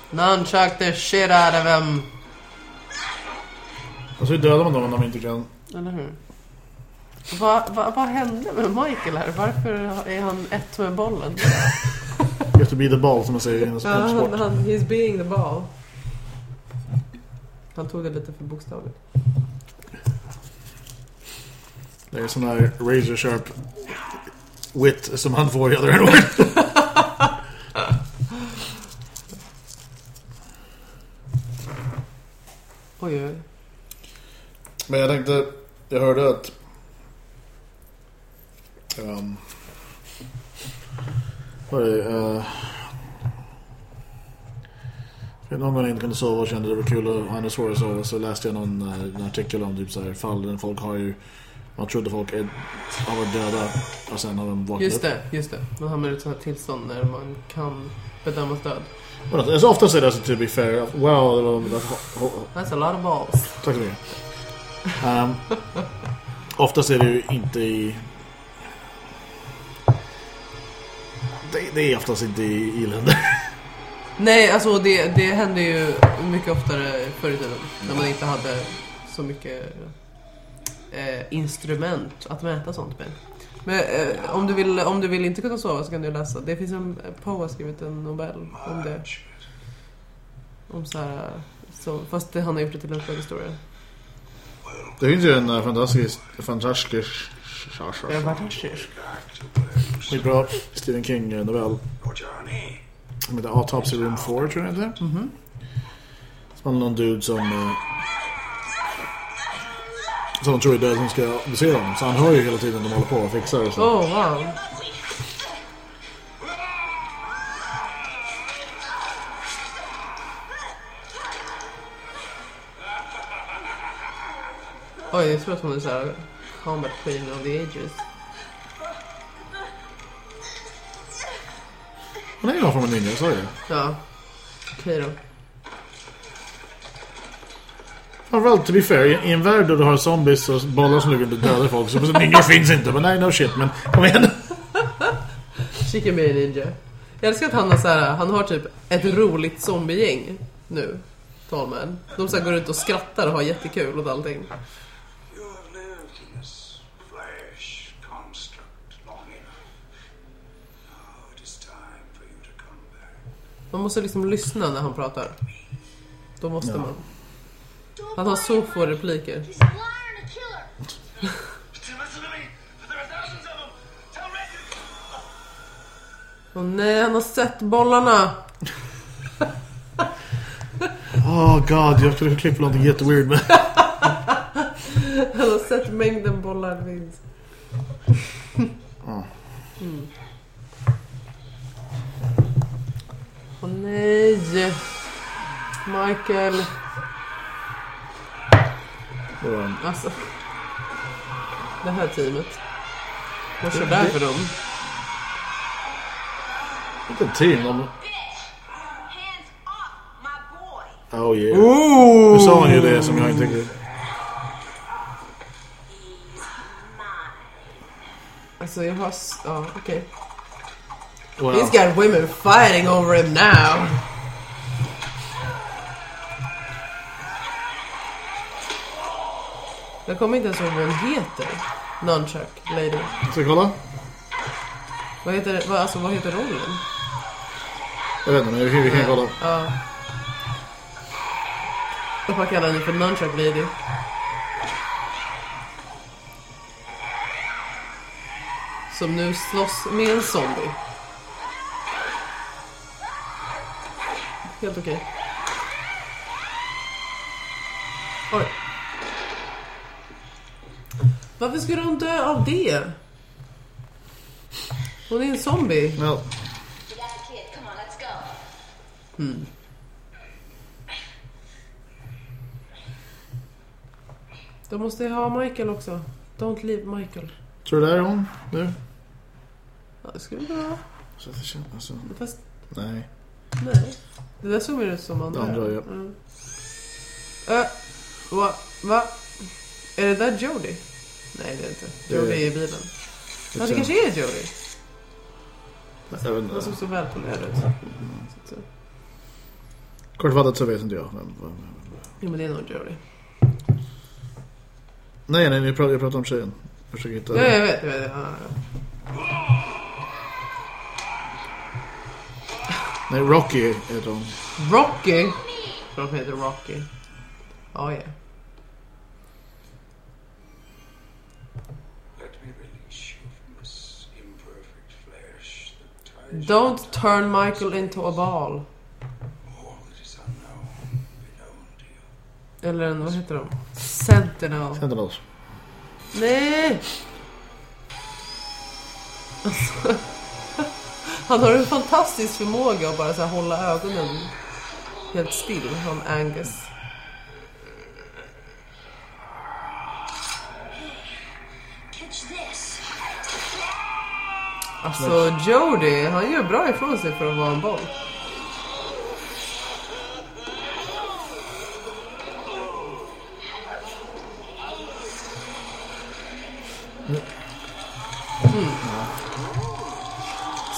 Nunchuck the shit out of him. Och så dödar man dem om de inte kan. Eller hur? Vad va, vad hände med Michael här? Varför är han ett med bollen? You have to be the ball som man säger i en Ja, han, sport. han, he's being the ball. Han tog det lite för bokstavligt. Det är sån här razor sharp wit som han får i other N-word. Oj, oj. Men jag tänkte, jag hörde att um, vad är det, uh, någon gång jag inte kunde sova och kände det var kul och hade svårt att sova så läste jag någon eh, en artikel om typ så här fall där folk har ju man trodde folk är, har varit döda och sen har de vaknat Just det, just det. Man hamnar i ett sånt här tillstånd när man kan bedömas död. Och att- Så ofta så är det alltså to be fair. Wow, var, var, That's a lot of balls. Tack så mycket. Um, oftast är det ju inte i... Det, det är oftast inte i i-länder. Nej, alltså det, det hände ju mycket oftare förr i tiden. När man inte hade så mycket eh, instrument att mäta sånt med. Men eh, om, du vill, om du vill inte kunna sova så kan du läsa. Det finns en Poe har skrivit en novell om det. Om så här, så, fast det, han har gjort det till en historia. Det finns ju en uh, fantastisk... Fantastisk... Fantastiskt. Skitbra Stephen King-novell. Johnny. Som heter Autopsy Room 4, tror jag det heter. Mm Som handlar om någon dude som... Uh, som de tror är död som ska obducera honom. Så han hör ju hela tiden de håller på och fixar och så. Oh wow. Oj, jag tror att hon är såhär combat queen of the ages. Han är ju någon form av ninja, jag sa ju. Ja. Okej då. Framförallt, to be fair, i, en värld där du har zombies och bollar som ligger och dödar folk så ninja finns inte. Men nej, no shit, men kom igen. Be a ninja. Jag älskar att han har så här, han har typ ett roligt zombiegäng nu. Tallman. De så här går ut och skrattar och har jättekul åt allting. You have lived in this flesh construct long enough. Now it is time for you to come back. Man måste liksom lyssna när han pratar. Då måste Ja. man. Han har så få repliker. Åh nej, han har sett bollarna! Oh god, jag skulle klippa någonting jätteweird men... Han har sett mängden bollar det finns. Mm. Åh nej! Michael. Alltså. Det här teamet. Vad kör där för dem? Vilken team. De... Oh yeah. Ooh! Nu sa han ju det som jag inte... Mine. Alltså jag har... Ja, okej. Wow. He's got women fighting over him now. Jag kommer inte ens ihåg vad hon heter. Nunchuck lady. Ska vi kolla? Vad heter, vad, alltså, vad heter rollen? Jag vet inte, men vi kan, vi kan kolla. Ja. Jag bara kallar henne för Nunchuck lady. Som nu slåss med en zombie. Helt okej. Oj. Varför skulle hon dö av det? Hon är en zombie. Well, You got a kid. Come on, let's go. De måste ha Michael också. Don't leave Michael. tror du det är hon nu? Ja, det skulle det vara. Så att det känns, alltså, Fast nej. nej. Det där såg mer ut som andra. Andra, ja. Mm. Äh, va? Va? Är det där Jody? Nej, det är inte. Det- Jody är i bilen. Ja, det kanske är Jody. Han såg så välpolerad ut. Kortfattat så vet inte jag. Men, Jo men det är nog Jodie. nej, nej, jag pratar, jag pratar om tjejen. Jag försöker hitta... Ja, jag vet, jag vet. Ja, ja. Nej, Rocky heter hon. Rocky. De heter Rocky. That ties Don't turn Michael into a ball. Eller vad heter de? Sentinel. Sentinels. Nej! Alltså, han har en fantastisk förmåga att bara så här hålla ögonen helt still, han Angus. Alltså Jody, han gör bra ifrån sig för att vara en boll.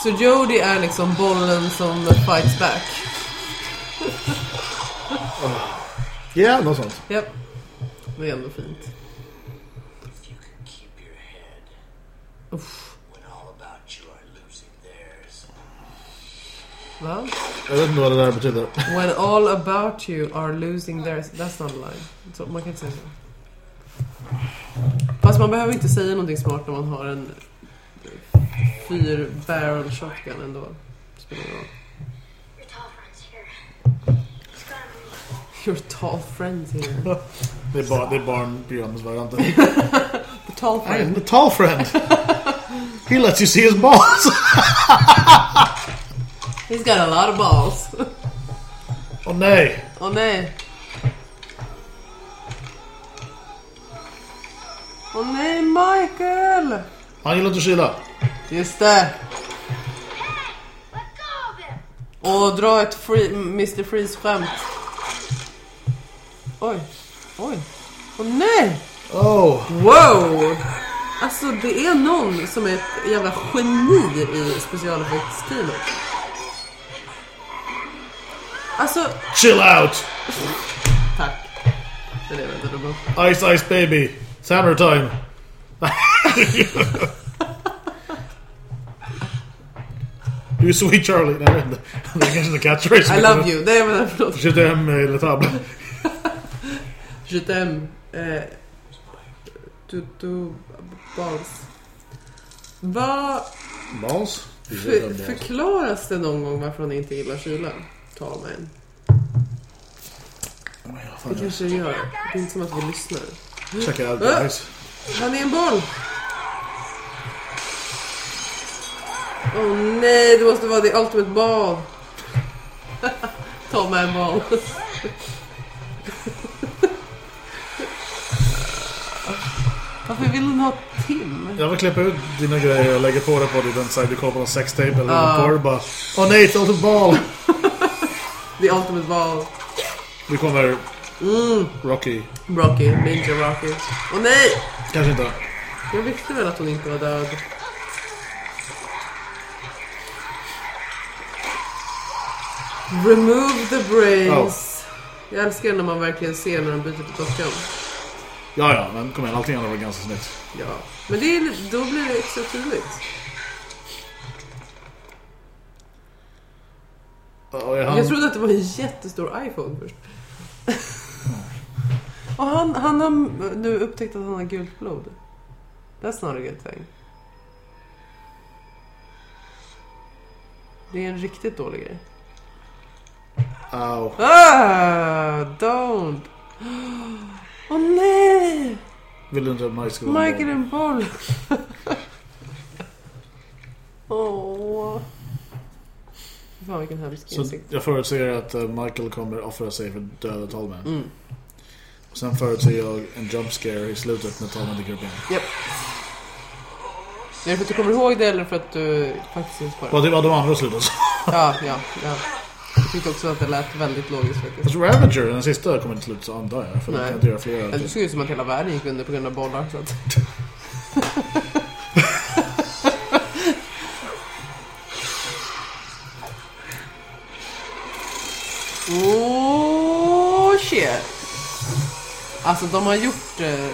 Så Jody är liksom bollen som fights back. Ja, något sånt. Yep. Det är ändå fint. If you can keep your head Uff. when all about you are losing theirs. Va? Jag vet inte vad det där betyder. When all about you are losing theirs. That's not a line. Så, man kan inte säga så. Fast man behöver inte säga någonting smart när man har en fyr barrel shotgun ändå. Spelar ingen roll. Your tall friends here. Det är, bar, det är barnprogrammsvarianten. The tall friend. the tall friend. He lets you see his balls. He's got a lot of balls. Åh nej. Åh nej. Åh nej, Michael! Han gillar inte kyla. Just det. Och dra ett free, Mr. Freeze-skämt. Oj. Oj. Åh nej! Oh. Wow! Alltså det är någon som är ett jävla geni i specialeffektsteamet. Alltså, Chill out. tack. Det är det jag. Ice Ice Baby. Summer time. Du är sweet Charlie. Nej. Det är kanske inte catchphrase. I love you. Nej men förlåt. Je t'aime le table. Je t'aime. Eh, tutu balls. Vad Balls? för, förklaras det någon gång varför han inte gillar kyla? Talman. Det kanske det gör. Det är inte som att vi lyssnar. Check it out guys. Han är en boll! Åh nej, det måste vara the ultimate ball. Ta med en boll. Varför vill hon ha Tim? Jag vill klippa ut dina grejer och lägga på det på din side du kollar på någon sextape eller Ja. någon porr bara Åh nej, it's all ball! The ultimate ball. Nu kommer Mm. Rocky. Rocky, Ninja Rocky. Åh nej! Kanske inte. Jag visste väl att hon inte var död. Remove the brains. Jag älskar när man verkligen ser när de byter på dockan. Ja, ja, men kom igen, allting annat var ganska snyggt. Ja. Men det är, då blir det extra tydligt. Och är han... Jag trodde att det var en jättestor iPhone först. Och han, han har nu upptäckt att han har gult blod. That's not a good thing. Det är en riktigt dålig grej. Au. Ah, don't! Åh nej! Vill du inte att Mike ska vara Michael är en boll. Åh. Fan vilken hemsk Så insikt. jag förutser att eh, Michael kommer offra sig för döda Tallman. Mm. Sen förutser jag en jump scare i slutet när Tallman dyker upp igen. Japp. Är det för att du kommer ihåg det eller för att du faktiskt inte på det? Vad det var de andra slutet. Ja, ja, ja. Jag tyckte också att det lät väldigt logiskt faktiskt. Fast Ravager, den sista, kommer inte slut så antar jag. För Nej. kan inte göra flera. Det såg ut som att hela världen gick under på grund av bollar. Så att... se. Alltså de har gjort eh,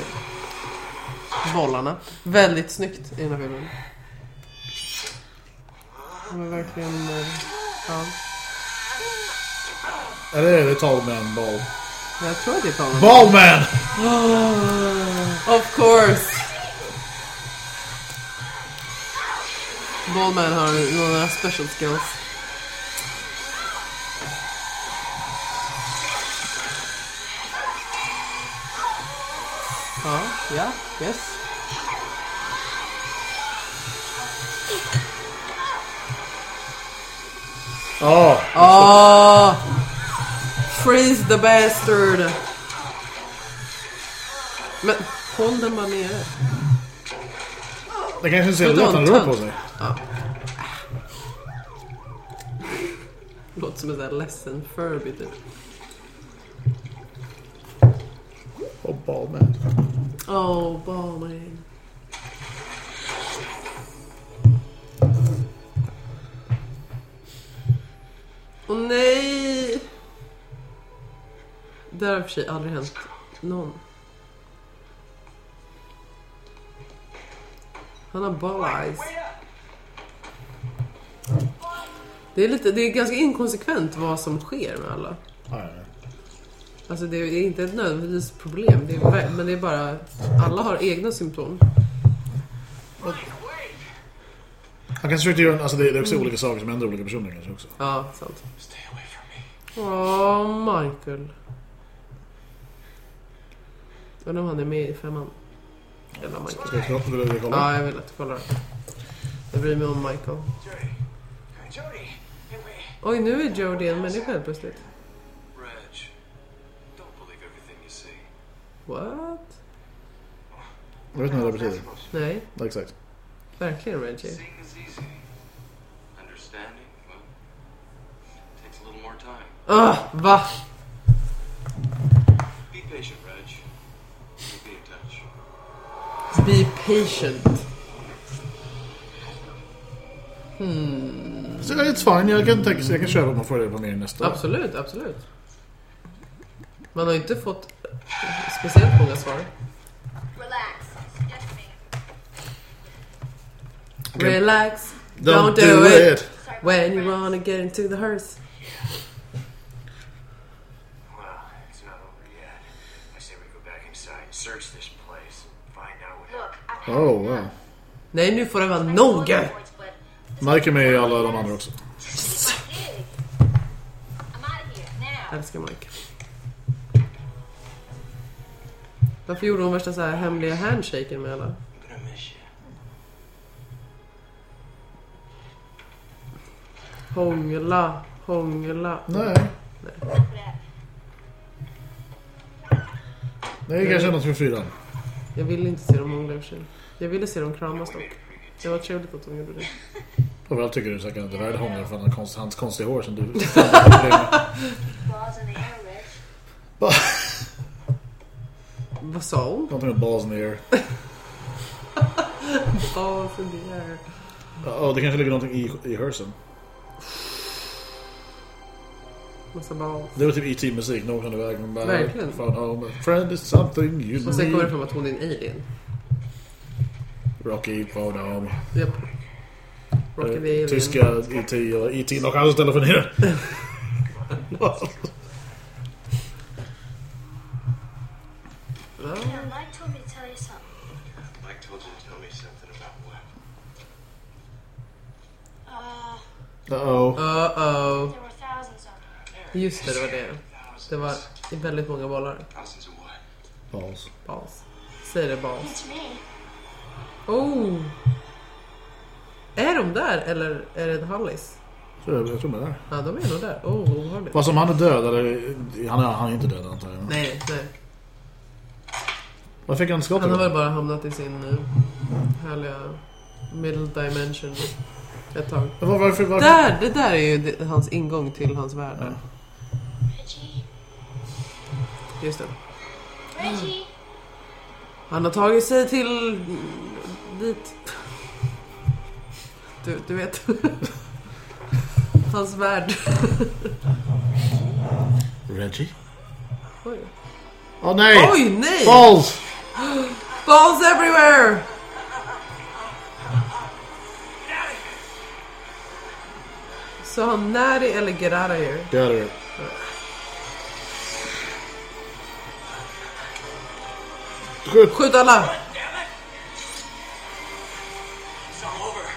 bollarna väldigt snyggt i den här filmen. De är verkligen... Eh, ja. Eller är det Tallman Ball? Jag tror att det är Tallman. Ballman! Of course! Ballman har några special skills. Ja, Yeah? yes. Oh. Oh. Freeze the bastard! Men håll den bara nere. det kanske ser Sluta ut att han vara rör på sig. Låter som en sån här ledsen Furby typ. Och Ballman. Oh, Ballman. Åh nej! Det har i och för sig aldrig hänt någon. Han har ball eyes. Det är, lite, det är ganska inkonsekvent vad som sker med alla. Alltså det är inte ett nödvändigtvis problem, det är, men det är bara... Alla har egna symptom. Han kanske försökte göra, alltså det det är också olika saker som händer olika personer kanske också. Ja, sant. Stay away from me. Åh, Michael. Undrar om han är med i femman. Eller Michael. Ska vi kolla? Vill du kolla? Ja, jag vill att du kollar. Jag bryr mig om Michael. Oj, nu är Jodie en människa helt plötsligt. What? Jag vet inte vad det betyder. Nej, Ja, exakt. verkligen Reggie. Seeing is easy. Understanding, takes a little more time. Ah, va? Be patient, Reg. We'll be in touch. Be patient. Så it's fine, jag kan, tänka, jag kan köra om man får det på mer nästa. Absolut, absolut. Man har ju inte fått speciellt många svar. Relax. Just me. Okej. Relax, don't, do, it. Sorry. When you wanna get into the hearse. Well, it's not over yet. I say we go back inside, search this place, find out what Look, happened. I've had Oh, wow. Nej, nu får det vara my nog! reports, but Mike är med i alla de andra också. it's my gig. I'm out of here now. Älskar Mike. Varför gjorde hon värsta så här hemliga handshaken med alla? Hångla, hångla. Nej. For that. Nej, kanske något för fyran. Jag ville inte se dem hångla i och för sig. Jag ville se dem kramas dock. Det var trevligt att de gjorde det. Framförallt tycker du säkert att det är värd hånglar för hans konstiga hår som du... Vad sa hon? Någonting med balls in the air. Balls in the air. Ja, det kanske ligger någonting i, i hörseln. Massa balls. Det var typ E.T.-musik. Någon. Man bara, Verkligen. Home. A friend is something you Och sen kommer det need. fram att hon är en alien. Rocky, found home. Japp. Rocky the Eh. Tyska E.T. och E.T. Någon annan ställe för ner. Yeah, Mike told me to tell you something. Mike told you to tell me something about what? Uh, Uh-oh. Uh-oh. there were thousands of them. Just det, det var det. Det var väldigt många bollar. Thousands of what? Balls. Balls. Säg det balls. It's me. Oh! Är de där eller är det Hallis? Jag, tror det är. Ja, de är nog där. Oh, obehagligt. Fast om han är död, eller... Han är, han är inte död antar jag. Nej, nej. Vad fick han skott Han har väl bara hamnat i sin uh, härliga middle dimension ett tag. Var- Varför, varför? Där! Det där är ju hans ingång till hans värld. Reggie. Just det. Reggie. Han har tagit sig till dit. Du, du vet. Hans värld. Reggie? Oj. Åh nej! Oj, nej! Balls! Balls everywhere! Så han Natty eller Get Out of Here? Det är det. Skjut! Skjut alla! It's all over.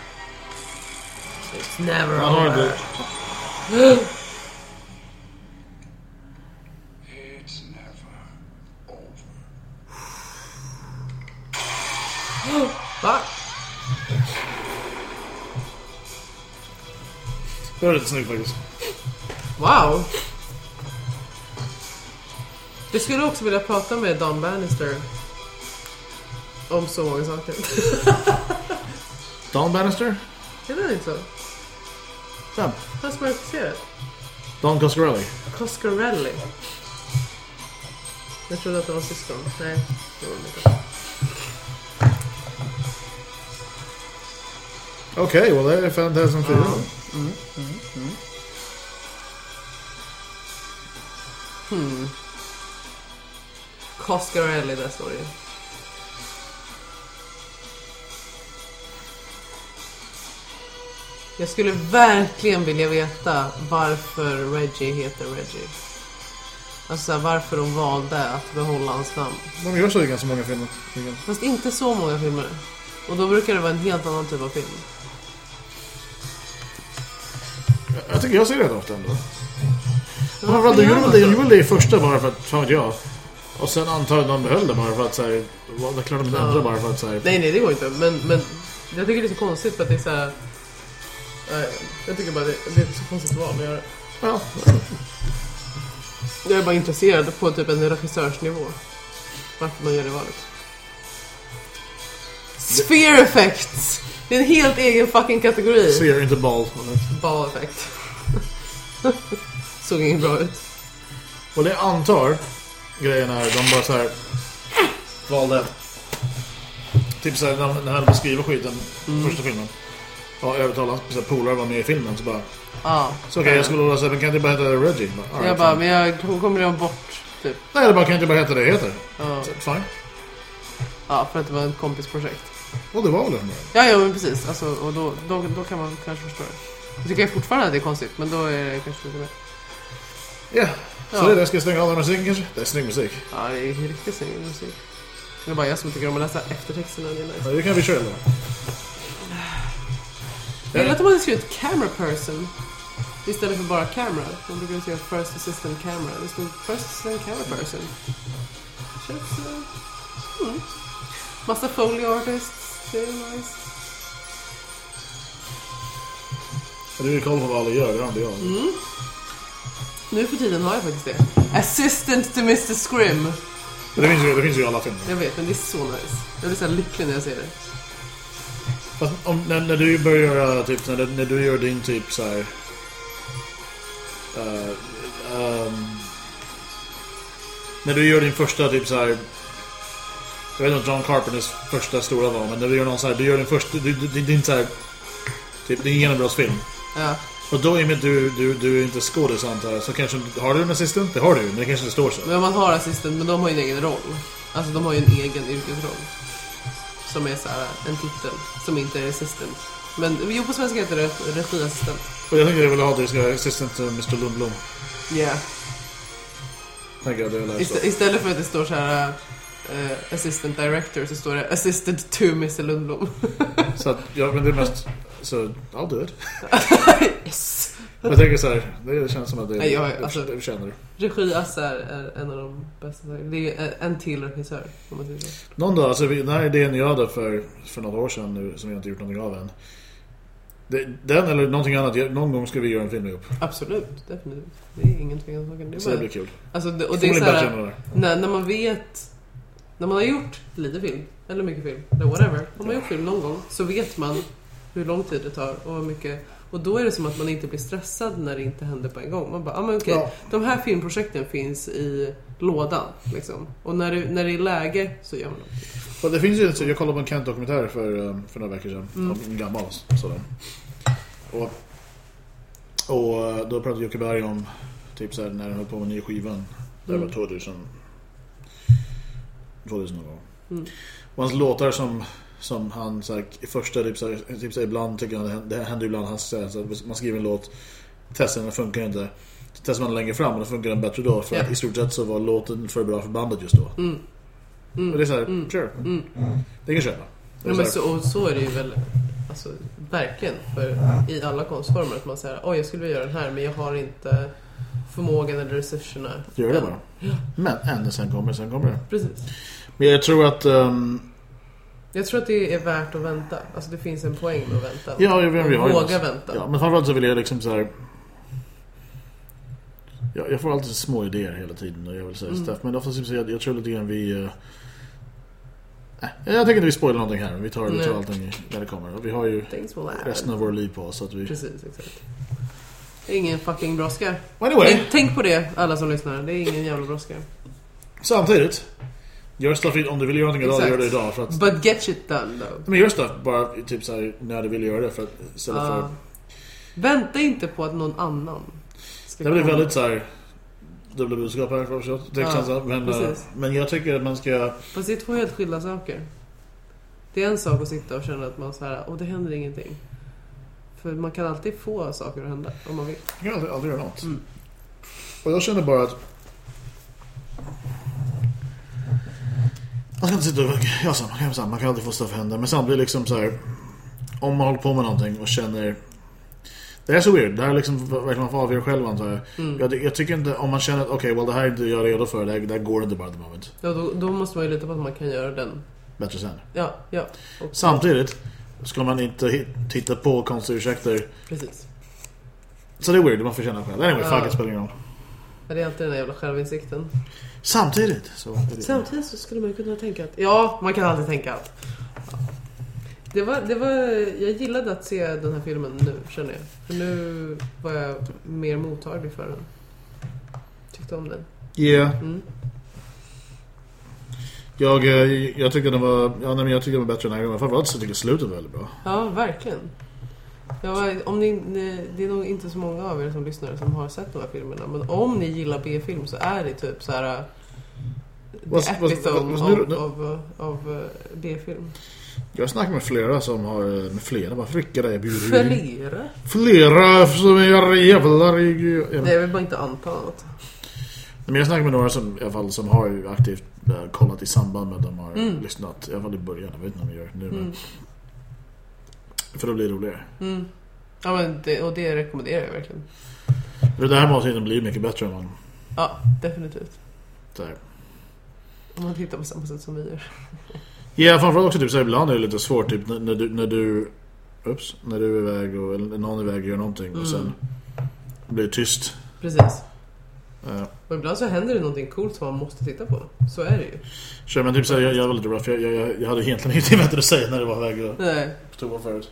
It's never Han har over. Det var lite snyggt faktiskt. Wow! Jag skulle också vilja prata med Don Bannister om så många saker. Don Bannister? Är det inte så? Vem? Han som är regisserad. Don Coscarelli. Coscarelli. Jag trodde att det var syskon. Nej, det var de inte. Okej, well det är Phantasm 4. Coscarelli, där står det ju. Jag skulle verkligen vilja veta varför Reggie heter Reggie. Alltså varför de valde att behålla hans namn. De gör så i ganska många filmer. Fast inte så många filmer. Och då brukar det vara en helt annan typ av film. Jag tycker jag ser det ofta ändå. Men Ja, varför de gör gjorde väl det, det i första bara för att, fan vet jag. Och sen antar jag de behöll det bara för att säga, det är klart de ändrar bara för att säga. Nej, nej, det går inte. Men, men jag tycker det är så konstigt för att det är så här... Nej, jag tycker bara det, det är så konstigt val att göra. Ja, Jag är bara intresserad på typ en regissörsnivå. Varför man gör det valet. Sphere effects! Det är en helt egen fucking kategori. ser inte ball. Ball effect. Såg inget bra ut. Och det jag antar grejen är de bara så här valde typ så här när, när han beskriver skiten första filmen. Ja, övertalade polare var med i filmen så bara Ja. så okej jag skulle vilja säga men kan inte bara heta Reggie? Bara, all Jag right, bara, fine. men jag kommer glömma bort typ. Nej det bara kan inte bara heta det jag heter. Ja. Så, Fine. ja, för att det var ett kompisprojekt. Och det var väl det. Ja, ja men precis. Alltså, och då, då, då kan man kanske förstå det. Jag tycker fortfarande att det är konstigt, men då är det kanske lite mer. Ja, så Ja. det det. Ska jag stänga av den musiken kanske? Det är snygg musik. Ja, det är riktigt snygg musik. Det är bara jag som tycker om att läsa eftertexterna. Det nice. Ja, det kan vi köra då. Jag gillar att de hade skrivit camera person istället för bara camera. De brukar skriva first assistant camera. Det stod first assistant camera person. Känns... Uh, mm. Massa foley artists. Det är nice. Du vill kolla på vad alla gör, det har inte jag. Mm. Nu för tiden har jag faktiskt det. Assistant to Mr Scrim. Det finns, ju, det finns ju alla filmer. Jag vet, men det är så nice. Jag blir så lycklig när jag ser det. Fast om, när, när du börjar göra typ, när, när du gör din typ så här. eh, ehm, när du gör din första typ så här. Jag vet inte vad John Carpenters första stora var, men när du gör någon så här, du gör din första, du, du, din så här, typ din genombrottsfilm. Ja. Och då i och med du, du, du är inte skådis antar jag, så kanske, har du en assistent? Det har du men det kanske inte står så. Men man har assistent, men de har ju en egen roll. Alltså de har ju en egen yrkesroll. Som är så här en titel, som inte är assistant. Men jo, på svenska heter det regiassistent. Och jag tänkte jag ville ha det, ska vara assistant till Mr. Lundblom. Yeah. Tänker jag det jag läste. Istä istället för att det står så här eh, assistant director så står det assistant to Mr Lundblom. Så att, ja men det är mest, så, I'll do it. yes! Jag tänker så här, det känns som att det, Nej, jag- det, alltså- det förtjänar du. Regiass är, är en av de bästa. Det är en till regissör, om man säger. Någon dag, alltså vi- den här idén jag hade för, för några år sedan nu, som jag inte gjort någonting av än. Det, den eller någonting annat, någon gång ska vi göra en film ihop. Absolut, definitivt. Det är ingen tvekan om saken. Det är Så det blir kul. alltså, det, och det är så här, när, när man vet, när man har gjort lite film, eller mycket film, eller whatever. Om man har gjort film någon gång så vet man hur lång tid det tar och hur mycket. Och då är det som att man inte blir stressad när det inte händer på en gång. Man bara, ah, men okej, Ja. de här filmprojekten finns i lådan. Liksom. Och när det, när det är läge så gör man dem. Det finns ju, så jag kollade på en Kent-dokumentär för, um, för några veckor sedan. Mm. En gammal sådan. Och, och uh, då pratade Jocke Berg om typ så här, när han höll på med nya skivan. Det var 2000 2000 någon gång. Och hans låtar som som han så här, i första typ, så här, typ så här, ibland tycker han det händer ibland han säger så här, man skriver en låt testar den funkar inte så testar man den längre fram och då funkar den bättre då för Ja. att i stort sett så var låten för bra för bandet just då. Och det är så här, sure. Det kan köpa. Det Ja, men så här, så, och så är det ju väl alltså, verkligen för, i alla konstformer. Att man säger oj jag skulle vilja göra den här men jag har inte förmågan eller resurserna. Gör det än." bara. Men än sen kommer sen kommer det. Precis. Men jag tror att ehm, Jag tror att det är värt att vänta. Alltså det finns en poäng med att vänta. Ja, vi har ju Våga massa- vänta. Ja, men framförallt så vill jag liksom så här. Jag, jag får alltid små idéer hela tiden och jag vill säga Mm. stuff. Men oftast så jag, jag tror lite grann vi... Uh, nej, jag tänker inte vi spoilar någonting här. Vi tar, vi tar allting när det kommer. Och vi har ju resten av vår liv på oss. Så att vi... Precis, exakt. Det är ingen fucking brådska. Anyway, Tänk, tänk på det alla som lyssnar. Det är ingen jävla brådska. samtidigt. Gör stuff om du vill göra någonting idag, gör det idag. För att, But get shit done though. men gör stuff bara typ så här, när du vill göra det. För att, istället Ja. för... Vänta inte på att någon annan ska Det blir komma. väldigt så här dubbla budskap här för oss. Det Ja, men, eh, precis. men jag tycker att man ska... Fast det är två helt skilda saker. Det är en sak att sitta och känna att man så här, och det händer ingenting. För man kan alltid få saker att hända om man vill. Jag kan aldrig, aldrig göra något. Mm. Och jag känner bara att... Man ska inte sitta och... Ja, så, man, kan, man kan alltid få stuff hända. Men samtidigt liksom så här... Om man håller på med någonting och känner... Det är så weird. Det här är liksom verkligen man får avgöra själv antar jag. Mm. Jag, jag tycker inte... Om man känner att okej, well det här är inte jag redo för. Det här, det här går inte bara the moment. Ja, då, då måste man ju lita på att man kan göra den. Bättre sen. Ja, ja. Och, Samtidigt ska man inte titta på konstiga ursäkter. Precis. Så det är weird. Man får känna själv. Anyway, Ja. fuck it spelar ingen roll. Ja, Det är alltid den där jävla självinsikten. Samtidigt så... Samtidigt så skulle man ju kunna tänka att... Ja, man kan alltid tänka att... Ja. Det var, det var, jag gillade att se den här filmen nu, känner jag. För nu var jag mer mottaglig för den. Tyckte om den. Yeah. Mm. Jag, eh, jag tycker den var, ja, nej, men jag tycker den var bättre den här gången. Framförallt så tycker jag slutet var väldigt bra. Ja, verkligen. Var, om ni, ni, det är nog inte så många av er som lyssnar som har sett de här filmerna. Men om ni gillar B-film så är det typ så här... The epitome av, B-film. Jag har snackat med flera som har, med flera, bara vilka det är Flera? Flera som är jävlar i... Nej, jag vill bara inte anta något. Men jag snackar med några som, i alla fall, som har aktivt eh, kollat i samband med att de har Mm. lyssnat. I alla fall i början, jag vet inte om de gör det nu. Men, Mm. För då blir det roligare. Mm. Ja, men det, och det rekommenderar jag verkligen. Det här avsnittet blir mycket bättre än man... Ja, definitivt. Här. Om man tittar på samma sätt som vi gör. Ja, framförallt också typ så ibland är det lite svårt typ när, när du när du ups, när du är iväg och eller någon är iväg och gör någonting Mm. och sen blir det tyst. Precis. Uh, Och ibland så händer det någonting coolt som man måste titta på. Så är det ju. kör men typ så här, jag, jag var lite rough. Jag, jag, jag, hade egentligen ingenting bättre att säga när det var iväg och Nej, toa förut.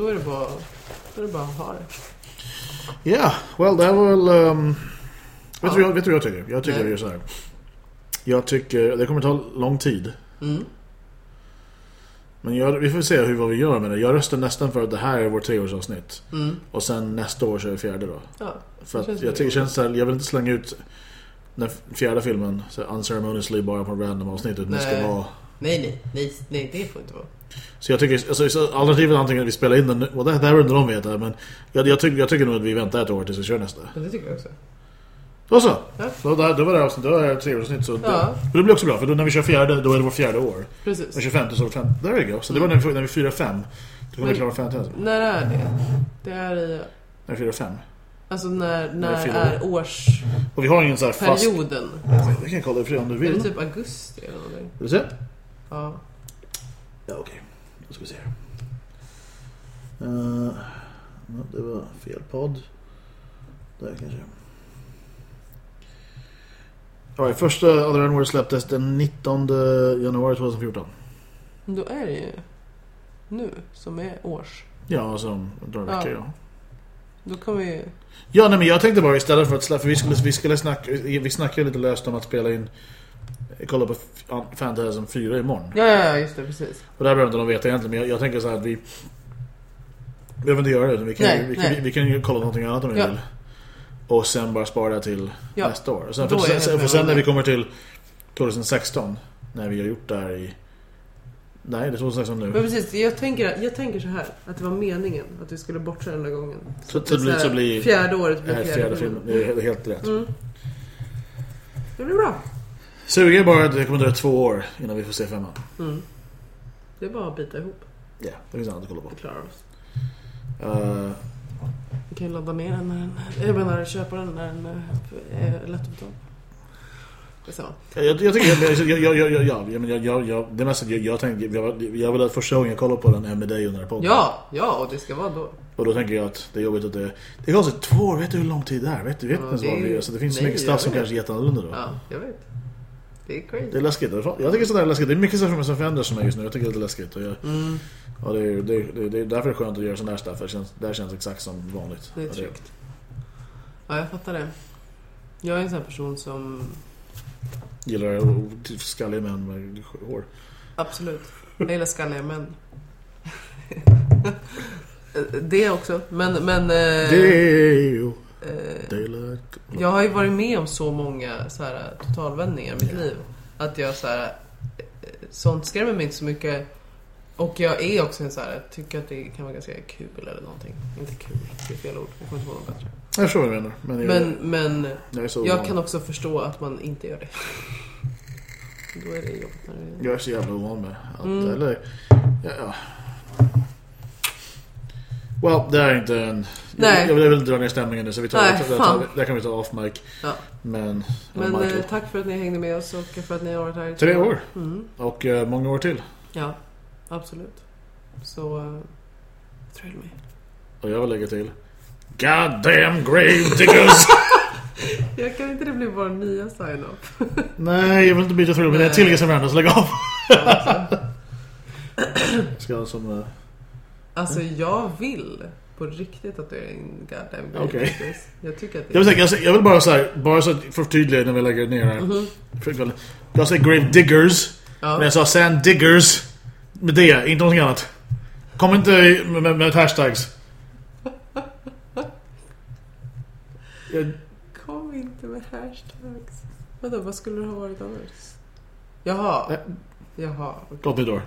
Då är det bara, då är det bara att ha det. Ja, yeah, well det här var väl... Um, vet, Ja. du jag, vet du vad jag tycker? Jag tycker Nej. vi gör så här. Jag tycker, det kommer ta lång tid. Mm. Men jag, vi får se hur vad vi gör med det. Jag röstar nästan för att det här är vårt treårsavsnitt. Mm. Och sen nästa år kör vi fjärde då. Ja, För Det att jag tycker det känns så här, jag vill inte slänga ut den fjärde filmen så unceremoniously bara på en random avsnitt utan det ska Nej. vara... nej, nej, nej, nej, det får inte vara. Så jag tycker, alltså, så alternativet är antingen att vi spelar in den nu, och det, det här inte de veta men jag, jag, tycker, jag tycker nog att vi väntar ett år tills vi kör nästa. Men det tycker jag också. Då så! Ja. Då, då, då var det här avsnitt, då är det tre avsnitt så Ja. det, det blir också bra för då när vi kör fjärde, då är det vårt fjärde år. Precis. Och 25 så är det fem, there we go. Så det var när vi, när vi firar fem. Då kommer vi klara Fantasm. När är det? Det är i... När vi firar fem. Alltså när, När när är årsperioden? Och vi har ingen så här fast... Vi kan kolla det för om du Är vill. det typ augusti eller någonting? Vill du se? Ja. Ja, okej. Då ska vi se ja, det var fel podd. Där kanske. Alright, första Other N-Word släpptes den 19 januari 2014. Men Då är det ju nu som är års. Ja, alltså om några Ja. veckor, ja. Då kan vi... Ja, nej men jag tänkte bara istället för att släppa, för vi skulle, vi skulle snacka, vi snackade lite löst om att spela in kolla på Phantasm 4 imorgon. Ja, ja, ja, just det, precis. Och det här behöver inte de veta egentligen, men jag, jag tänker så här att vi vi behöver inte göra det, utan vi kan, Nej, vi, nej. vi, vi kan ju kolla någonting annat om vi Ja. vill. Och sen bara spara till Ja, nästa år. Sen, för, sen, för sen när vi kommer till 2016, när vi har gjort det här i... Nej, det är 2016 Men nu. precis, jag tänker, jag tänker så här att det var meningen att vi skulle bortse den där gången. Så att det blir- så blir- Fjärde året Det blir fjärde, fjärde filmen. Det är helt rätt. Mm. Det blir bra. Suger bara att det kommer dröja två år innan vi får se femman. Mm. Det är bara att bita ihop. Ja, det finns annat att kolla på. Vi klarar oss. Uh, Vi kan ju ladda ner den när den... Jag menar köpa den när den är lätt att samma. jag, jag tycker... Jag, jag, jag, jag, ja, jag, jag, jag, jag, det mesta jag, jag tänkte... Jag, jag vill att första gången jag kollar på den är med dig under podden. Ja, ja och det ska vara då. Och då tänker jag att det är jobbigt att det... Det är konstigt, två år, vet du hur lång tid det är? Vet du vet Ja, det? Så det finns så nej, mycket jag stuff som kanske är jätteannorlunda då. Ja, jag vet. Det är crazy. Det är läskigt. Jag tycker sådär är läskigt. Det är mycket saker som förändras som är just nu. Jag tycker det är läskigt. Och jag, Mm, ja, det, är, det, är, det, är, därför det är skönt att göra sån här stuff. Det känns, det känns exakt som vanligt. det är tryggt. Ja, jag fattar det. Jag är en sån här person som... Gillar skalliga män med hår. Absolut. Jag gillar skalliga män. det också. Men... men eh, Det är ju... eh, Daylight. Jag har ju varit med om så många så här, totalvändningar i mitt liv. Att jag så här, eh, sånt skrämmer mig inte så mycket. Och jag är också en så här, jag tycker att det kan vara ganska kul eller någonting. Inte kul, det är fel ord. Jag kommer inte på något bättre. Jag förstår vad du menar. Men, Men, men jag är jag kan också förstå att man inte gör det. Då är det jobbigt när det Jag är så jävla ovan med allt. Mm. Eller... Ja, ja. Well, det är inte en... Nej. Jag, jag vill dra ner stämningen nu så vi tar, Nej, det, det, det kan vi ta off mic. Ja. Men... Men eh, tack för att ni hängde med oss och för att ni har varit här i Tre år. Mm. Och eh, många år till. Ja, absolut. Så, uh, thrill me. Och jag vill lägga till... God damn grave diggers! Jag kan inte det bli vår nya sign-off? Nej, jag vill inte byta thrill, men det är Nej. till som Randall, så lägg av! Ska jag som... eh, Alltså jag vill på riktigt att du är en goddamn great actress. Jag tycker att det Jag vill, säga, jag, vill bara så här, bara så förtydliga när vi lägger ner här. Mhm. För- Jag säger grave diggers, men Ja, jag sa sand diggers med det, inte någonting annat. Kom inte med, med, med hashtags. Jag, kom inte med hashtags. Vadå, vad skulle det ha varit annars? Jaha, jaha. låt mig då.